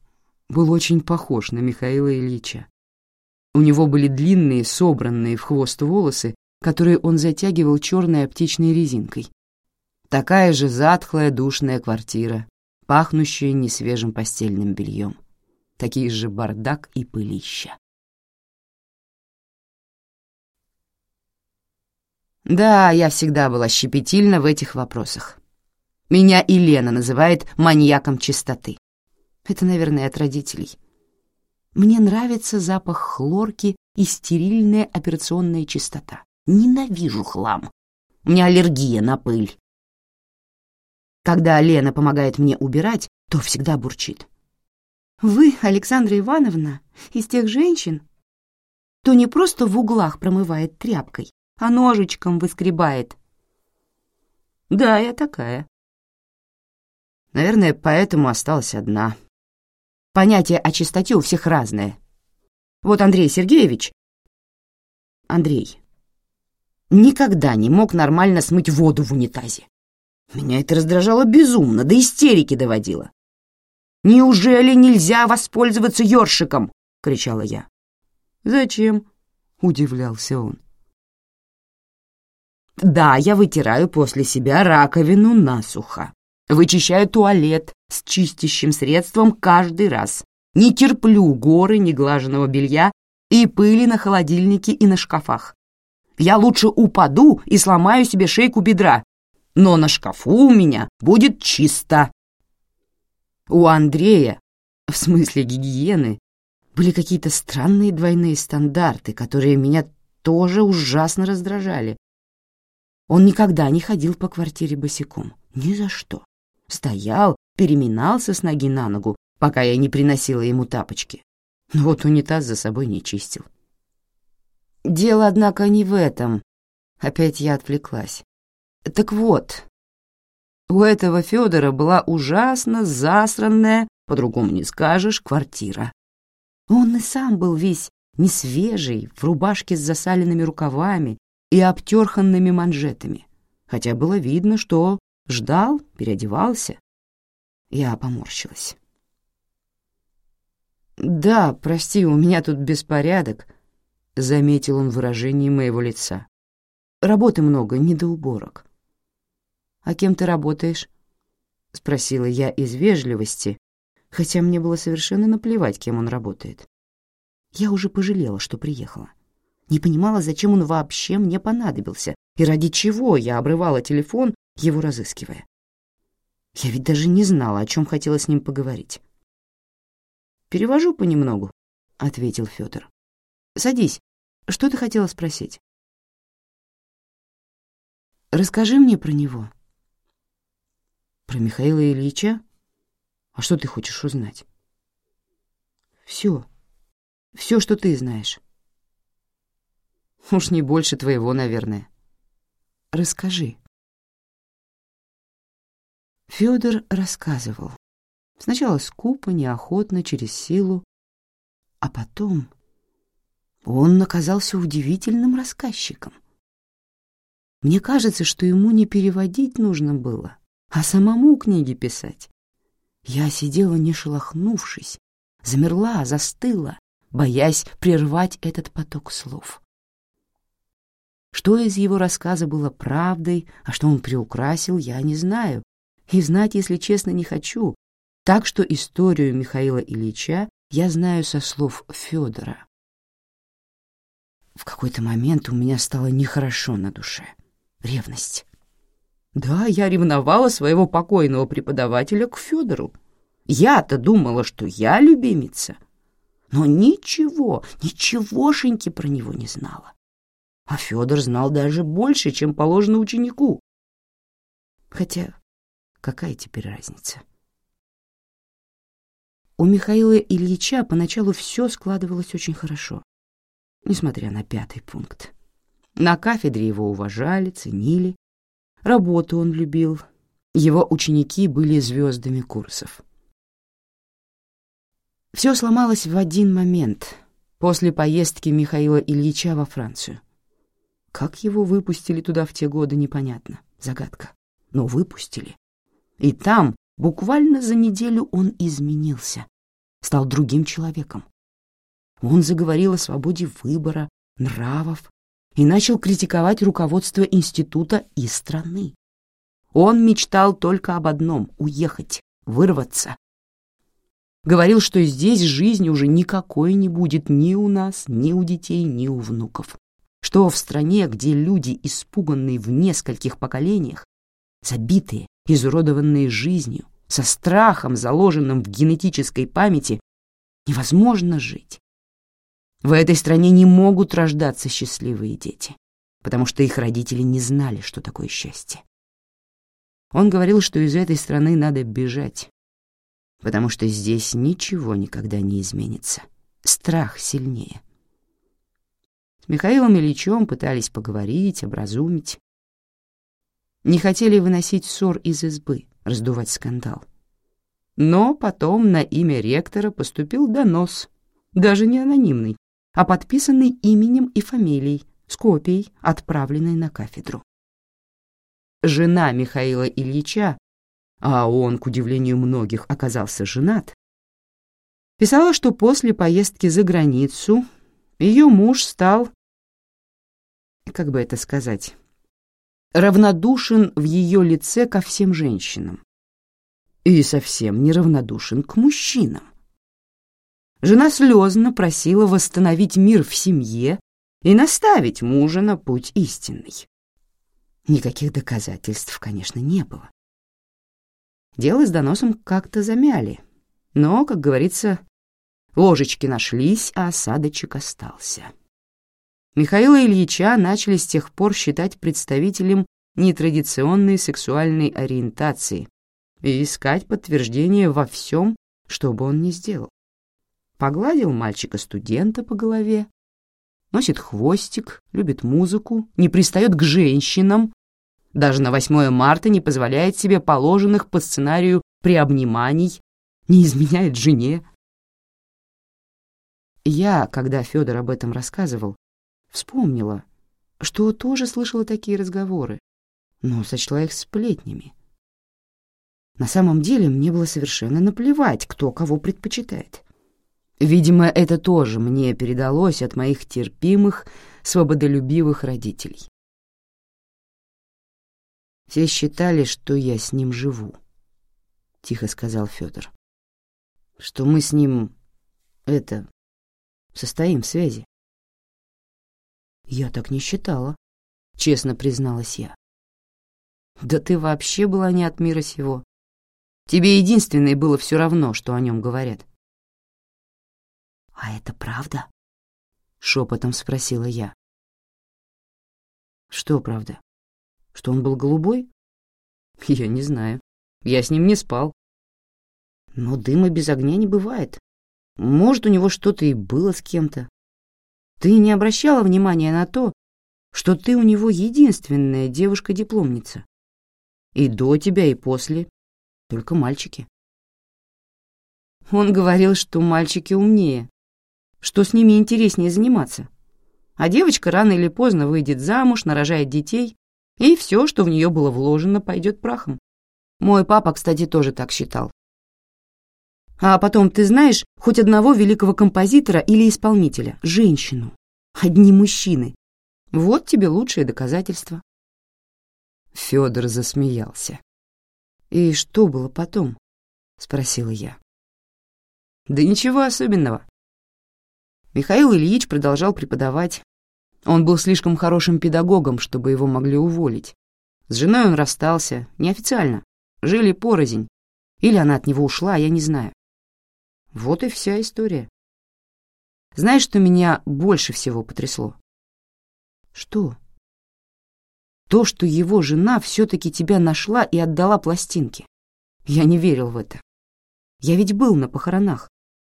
был очень похож на Михаила Ильича. У него были длинные, собранные в хвост волосы, которые он затягивал черной оптичной резинкой. Такая же затхлая душная квартира, пахнущая несвежим постельным бельем. Такие же бардак и пылища. Да, я всегда была щепетильна в этих вопросах. Меня и Лена называет маньяком чистоты. Это, наверное, от родителей. Мне нравится запах хлорки и стерильная операционная чистота. Ненавижу хлам. У меня аллергия на пыль. Когда Лена помогает мне убирать, то всегда бурчит. «Вы, Александра Ивановна, из тех женщин, кто не просто в углах промывает тряпкой, а ножичком выскребает». «Да, я такая». Наверное, поэтому осталась одна. Понятие о чистоте у всех разное. Вот Андрей Сергеевич... Андрей никогда не мог нормально смыть воду в унитазе. Меня это раздражало безумно, до истерики доводило. «Неужели нельзя воспользоваться ёршиком?» — кричала я. «Зачем?» — удивлялся он. «Да, я вытираю после себя раковину насухо. Вычищаю туалет с чистящим средством каждый раз. Не терплю горы неглаженного белья и пыли на холодильнике и на шкафах. Я лучше упаду и сломаю себе шейку бедра, но на шкафу у меня будет чисто. У Андрея, в смысле гигиены, были какие-то странные двойные стандарты, которые меня тоже ужасно раздражали. Он никогда не ходил по квартире босиком, ни за что стоял, переминался с ноги на ногу, пока я не приносила ему тапочки. Но вот унитаз за собой не чистил. Дело, однако, не в этом. Опять я отвлеклась. Так вот, у этого Федора была ужасно засранная, по-другому не скажешь, квартира. Он и сам был весь несвежий, в рубашке с засаленными рукавами и обтерханными манжетами, хотя было видно, что Ждал, переодевался. Я поморщилась. «Да, прости, у меня тут беспорядок», — заметил он выражение моего лица. «Работы много, не до уборок». «А кем ты работаешь?» — спросила я из вежливости, хотя мне было совершенно наплевать, кем он работает. Я уже пожалела, что приехала. Не понимала, зачем он вообще мне понадобился и ради чего я обрывала телефон его разыскивая. Я ведь даже не знала, о чем хотела с ним поговорить. «Перевожу понемногу», — ответил Федор. «Садись. Что ты хотела спросить?» «Расскажи мне про него». «Про Михаила Ильича? А что ты хочешь узнать?» «Все. Все, что ты знаешь». «Уж не больше твоего, наверное». «Расскажи». Федор рассказывал. Сначала скупо, неохотно, через силу, а потом он оказался удивительным рассказчиком. Мне кажется, что ему не переводить нужно было, а самому книги писать. Я сидела, не шелохнувшись, замерла, застыла, боясь прервать этот поток слов. Что из его рассказа было правдой, а что он приукрасил, я не знаю, и знать, если честно, не хочу, так что историю Михаила Ильича я знаю со слов Федора. В какой-то момент у меня стало нехорошо на душе. Ревность. Да, я ревновала своего покойного преподавателя к Федору. Я-то думала, что я любимица. Но ничего, ничегошеньки про него не знала. А Федор знал даже больше, чем положено ученику. Хотя Какая теперь разница? У Михаила Ильича поначалу все складывалось очень хорошо. несмотря на пятый пункт. На кафедре его уважали, ценили. Работу он любил. Его ученики были звездами курсов. Все сломалось в один момент, после поездки Михаила Ильича во Францию. Как его выпустили туда в те годы, непонятно, загадка. Но выпустили. И там, буквально за неделю, он изменился, стал другим человеком. Он заговорил о свободе выбора, нравов и начал критиковать руководство института и страны. Он мечтал только об одном — уехать, вырваться. Говорил, что здесь жизни уже никакой не будет ни у нас, ни у детей, ни у внуков. Что в стране, где люди, испуганные в нескольких поколениях, забитые, изуродованные жизнью, со страхом, заложенным в генетической памяти, невозможно жить. В этой стране не могут рождаться счастливые дети, потому что их родители не знали, что такое счастье. Он говорил, что из этой страны надо бежать, потому что здесь ничего никогда не изменится. Страх сильнее. С Михаилом Ильичем пытались поговорить, образумить. Не хотели выносить ссор из избы, раздувать скандал. Но потом на имя ректора поступил донос, даже не анонимный, а подписанный именем и фамилией, с копией, отправленной на кафедру. Жена Михаила Ильича, а он, к удивлению многих, оказался женат, писала, что после поездки за границу ее муж стал, как бы это сказать, равнодушен в ее лице ко всем женщинам и совсем неравнодушен к мужчинам. Жена слезно просила восстановить мир в семье и наставить мужа на путь истинный. Никаких доказательств, конечно, не было. Дело с доносом как-то замяли, но, как говорится, ложечки нашлись, а осадочек остался. Михаила Ильича начали с тех пор считать представителем нетрадиционной сексуальной ориентации и искать подтверждение во всем, что бы он ни сделал погладил мальчика-студента по голове, носит хвостик, любит музыку, не пристает к женщинам, даже на 8 марта не позволяет себе положенных по сценарию приобниманий, не изменяет жене. Я, когда Федор об этом рассказывал, вспомнила, что тоже слышала такие разговоры, но сочла их сплетнями. На самом деле мне было совершенно наплевать, кто кого предпочитает. Видимо, это тоже мне передалось от моих терпимых, свободолюбивых родителей. Все считали, что я с ним живу, — тихо сказал Федор. Что мы с ним, это, состоим в связи. Я так не считала, — честно призналась я. Да ты вообще была не от мира сего. Тебе единственное было все равно, что о нем говорят. «А это правда?» — шепотом спросила я. «Что правда? Что он был голубой? Я не знаю. Я с ним не спал. Но дыма без огня не бывает. Может, у него что-то и было с кем-то. Ты не обращала внимания на то, что ты у него единственная девушка-дипломница. И до тебя, и после. Только мальчики. Он говорил, что мальчики умнее, что с ними интереснее заниматься. А девочка рано или поздно выйдет замуж, нарожает детей, и все, что в нее было вложено, пойдет прахом. Мой папа, кстати, тоже так считал. А потом, ты знаешь, хоть одного великого композитора или исполнителя, женщину, одни мужчины. Вот тебе лучшее доказательство. Федор засмеялся. «И что было потом?» — спросила я. «Да ничего особенного. Михаил Ильич продолжал преподавать. Он был слишком хорошим педагогом, чтобы его могли уволить. С женой он расстался, неофициально. Жили порознь. Или она от него ушла, я не знаю. Вот и вся история. Знаешь, что меня больше всего потрясло? Что? То, что его жена все-таки тебя нашла и отдала пластинки. Я не верил в это. Я ведь был на похоронах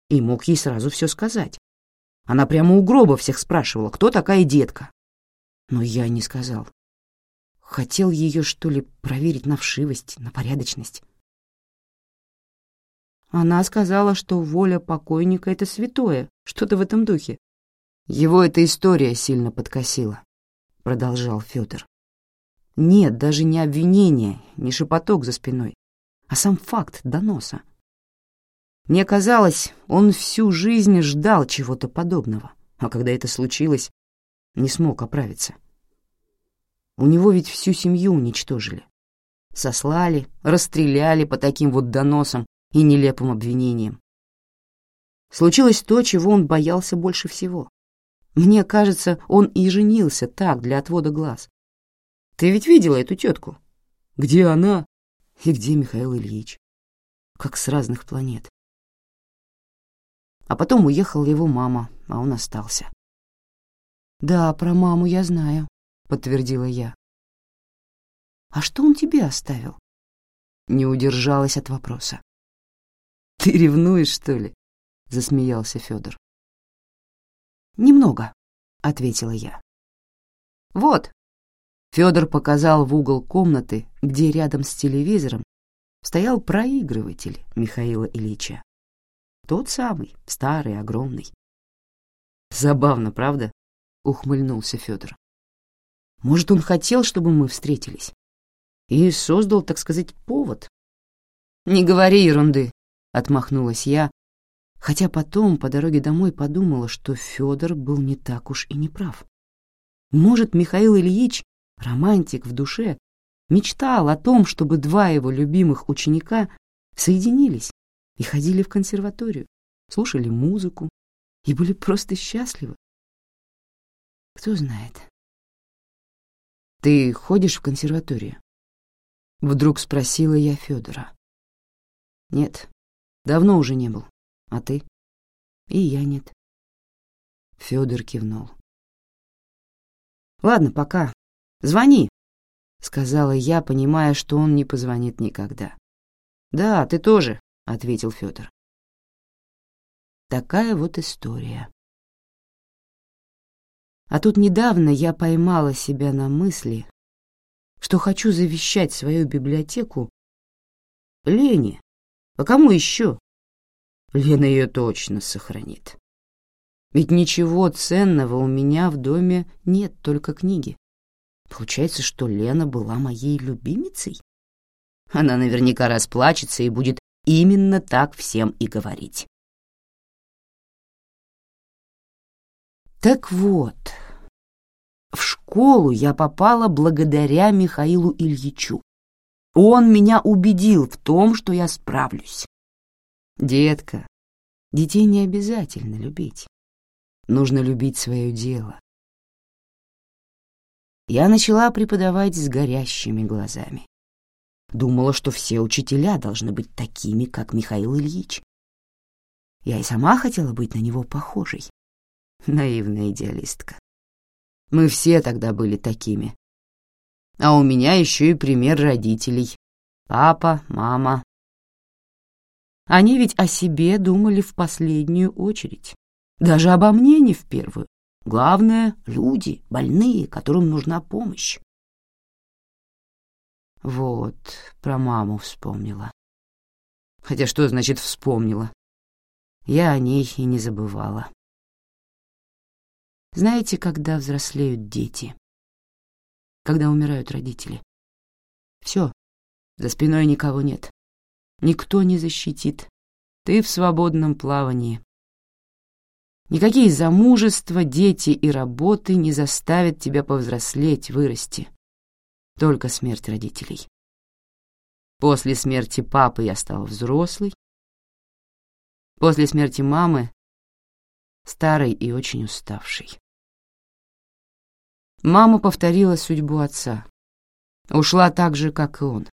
и мог ей сразу все сказать. Она прямо у гроба всех спрашивала, кто такая детка. Но я не сказал. Хотел ее, что ли, проверить на вшивость, на порядочность. Она сказала, что воля покойника — это святое, что-то в этом духе. Его эта история сильно подкосила, — продолжал Федор. Нет, даже не обвинение, не шепоток за спиной, а сам факт доноса. Мне казалось, он всю жизнь ждал чего-то подобного, а когда это случилось, не смог оправиться. У него ведь всю семью уничтожили. Сослали, расстреляли по таким вот доносам и нелепым обвинениям. Случилось то, чего он боялся больше всего. Мне кажется, он и женился так, для отвода глаз. Ты ведь видела эту тетку? Где она? И где Михаил Ильич? Как с разных планет. А потом уехала его мама, а он остался. «Да, про маму я знаю», — подтвердила я. «А что он тебе оставил?» Не удержалась от вопроса. «Ты ревнуешь, что ли?» — засмеялся Федор. «Немного», — ответила я. «Вот». Федор показал в угол комнаты, где рядом с телевизором стоял проигрыватель Михаила Ильича. Тот самый, старый, огромный. Забавно, правда? Ухмыльнулся Федор. Может, он хотел, чтобы мы встретились? И создал, так сказать, повод. Не говори ерунды, отмахнулась я, хотя потом по дороге домой подумала, что Федор был не так уж и не прав. Может, Михаил Ильич, романтик в душе, мечтал о том, чтобы два его любимых ученика соединились и ходили в консерваторию, слушали музыку и были просто счастливы. Кто знает. «Ты ходишь в консерваторию?» Вдруг спросила я Федора. «Нет, давно уже не был. А ты?» «И я нет». Федор кивнул. «Ладно, пока. Звони», — сказала я, понимая, что он не позвонит никогда. «Да, ты тоже», — ответил Федор. Такая вот история. А тут недавно я поймала себя на мысли, что хочу завещать свою библиотеку Лене. А кому еще? Лена ее точно сохранит. Ведь ничего ценного у меня в доме нет, только книги. Получается, что Лена была моей любимицей? Она наверняка расплачется и будет именно так всем и говорить. Так вот, в школу я попала благодаря Михаилу Ильичу. Он меня убедил в том, что я справлюсь. Детка, детей не обязательно любить. Нужно любить свое дело. Я начала преподавать с горящими глазами. Думала, что все учителя должны быть такими, как Михаил Ильич. Я и сама хотела быть на него похожей. Наивная идеалистка. Мы все тогда были такими. А у меня еще и пример родителей. Папа, мама. Они ведь о себе думали в последнюю очередь. Даже обо мне не в первую. Главное — люди, больные, которым нужна помощь. Вот, про маму вспомнила. Хотя что значит «вспомнила»? Я о ней и не забывала. Знаете, когда взрослеют дети? Когда умирают родители. Все, за спиной никого нет. Никто не защитит. Ты в свободном плавании. Никакие замужества, дети и работы не заставят тебя повзрослеть, вырасти только смерть родителей. После смерти папы я стал взрослый. После смерти мамы — старый и очень уставший. Мама повторила судьбу отца. Ушла так же, как и он.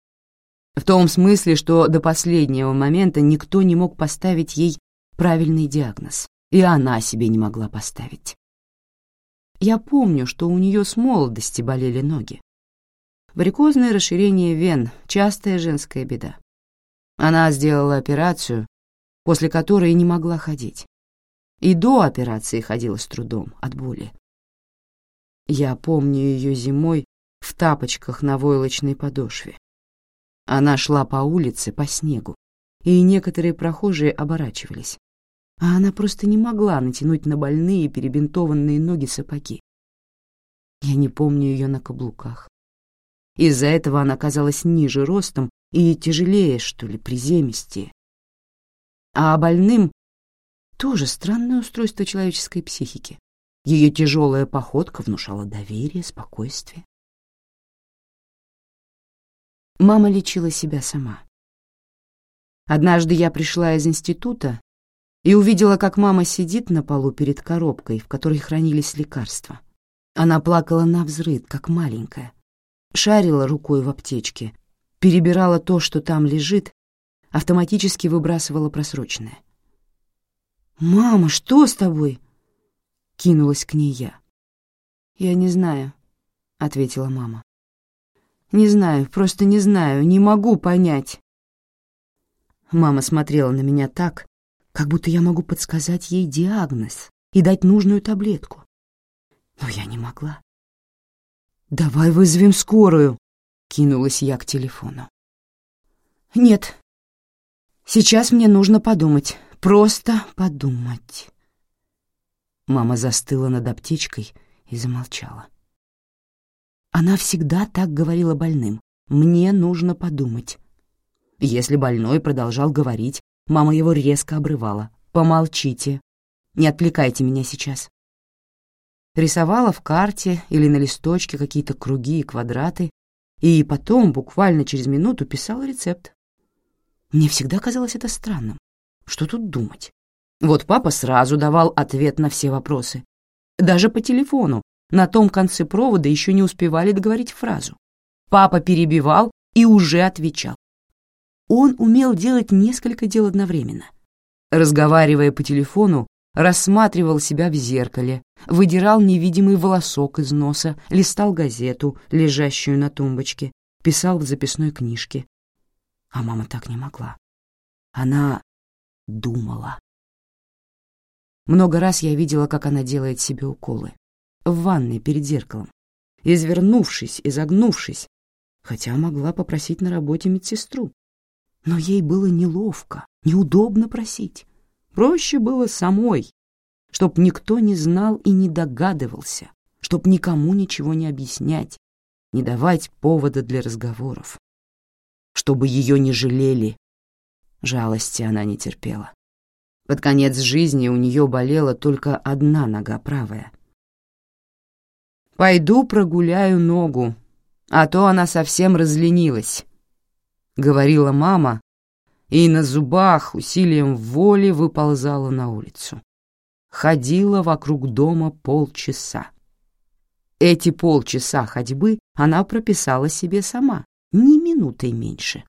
В том смысле, что до последнего момента никто не мог поставить ей правильный диагноз, и она себе не могла поставить. Я помню, что у нее с молодости болели ноги. Варикозное расширение вен – частая женская беда. Она сделала операцию, после которой не могла ходить. И до операции ходила с трудом от боли. Я помню ее зимой в тапочках на войлочной подошве. Она шла по улице, по снегу, и некоторые прохожие оборачивались. А она просто не могла натянуть на больные перебинтованные ноги сапоги. Я не помню ее на каблуках. Из-за этого она казалась ниже ростом и тяжелее, что ли, приземистее. А больным тоже странное устройство человеческой психики. Ее тяжелая походка внушала доверие, спокойствие. Мама лечила себя сама. Однажды я пришла из института и увидела, как мама сидит на полу перед коробкой, в которой хранились лекарства. Она плакала на взрыд, как маленькая, шарила рукой в аптечке, перебирала то, что там лежит, автоматически выбрасывала просроченное. «Мама, что с тобой?» — кинулась к ней я. «Я не знаю», — ответила мама. «Не знаю, просто не знаю, не могу понять». Мама смотрела на меня так, как будто я могу подсказать ей диагноз и дать нужную таблетку. Но я не могла. «Давай вызовем скорую», — кинулась я к телефону. «Нет, сейчас мне нужно подумать, просто подумать». Мама застыла над аптечкой и замолчала. Она всегда так говорила больным. «Мне нужно подумать». Если больной продолжал говорить, мама его резко обрывала. «Помолчите. Не отвлекайте меня сейчас». Рисовала в карте или на листочке какие-то круги и квадраты, и потом, буквально через минуту, писала рецепт. Мне всегда казалось это странным. Что тут думать? Вот папа сразу давал ответ на все вопросы. Даже по телефону, на том конце провода еще не успевали договорить фразу. Папа перебивал и уже отвечал. Он умел делать несколько дел одновременно. Разговаривая по телефону, рассматривал себя в зеркале, выдирал невидимый волосок из носа, листал газету, лежащую на тумбочке, писал в записной книжке. А мама так не могла. Она думала. Много раз я видела, как она делает себе уколы. В ванной перед зеркалом. Извернувшись, изогнувшись, хотя могла попросить на работе медсестру. Но ей было неловко, неудобно просить. Проще было самой, чтоб никто не знал и не догадывался, чтоб никому ничего не объяснять, не давать повода для разговоров, чтобы ее не жалели. Жалости она не терпела. Под конец жизни у нее болела только одна нога правая. «Пойду прогуляю ногу, а то она совсем разленилась», — говорила мама, и на зубах усилием воли выползала на улицу. Ходила вокруг дома полчаса. Эти полчаса ходьбы она прописала себе сама, ни минутой меньше.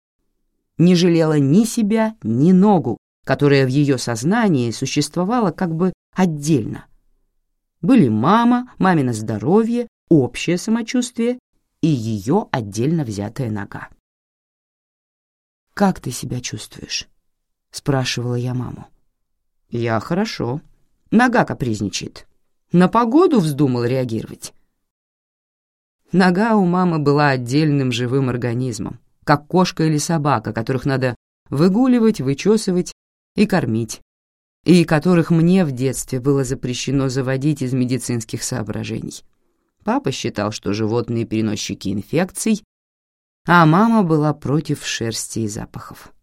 Не жалела ни себя, ни ногу, которая в ее сознании существовала как бы отдельно. Были мама, мамино здоровье, общее самочувствие и ее отдельно взятая нога. «Как ты себя чувствуешь?» — спрашивала я маму. «Я хорошо. Нога капризничает. На погоду вздумал реагировать». Нога у мамы была отдельным живым организмом, как кошка или собака, которых надо выгуливать, вычесывать и кормить, и которых мне в детстве было запрещено заводить из медицинских соображений. Папа считал, что животные переносчики инфекций, а мама была против шерсти и запахов.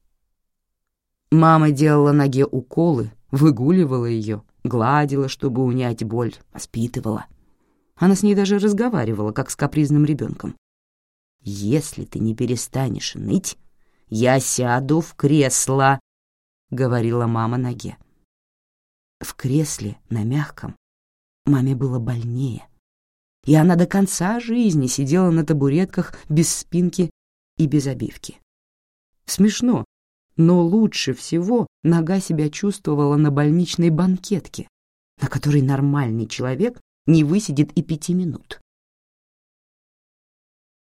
Мама делала ноге уколы, выгуливала ее, гладила, чтобы унять боль, воспитывала. Она с ней даже разговаривала, как с капризным ребенком. «Если ты не перестанешь ныть, я сяду в кресло», — говорила мама ноге. В кресле, на мягком, маме было больнее и она до конца жизни сидела на табуретках без спинки и без обивки. Смешно, но лучше всего нога себя чувствовала на больничной банкетке, на которой нормальный человек не высидит и пяти минут.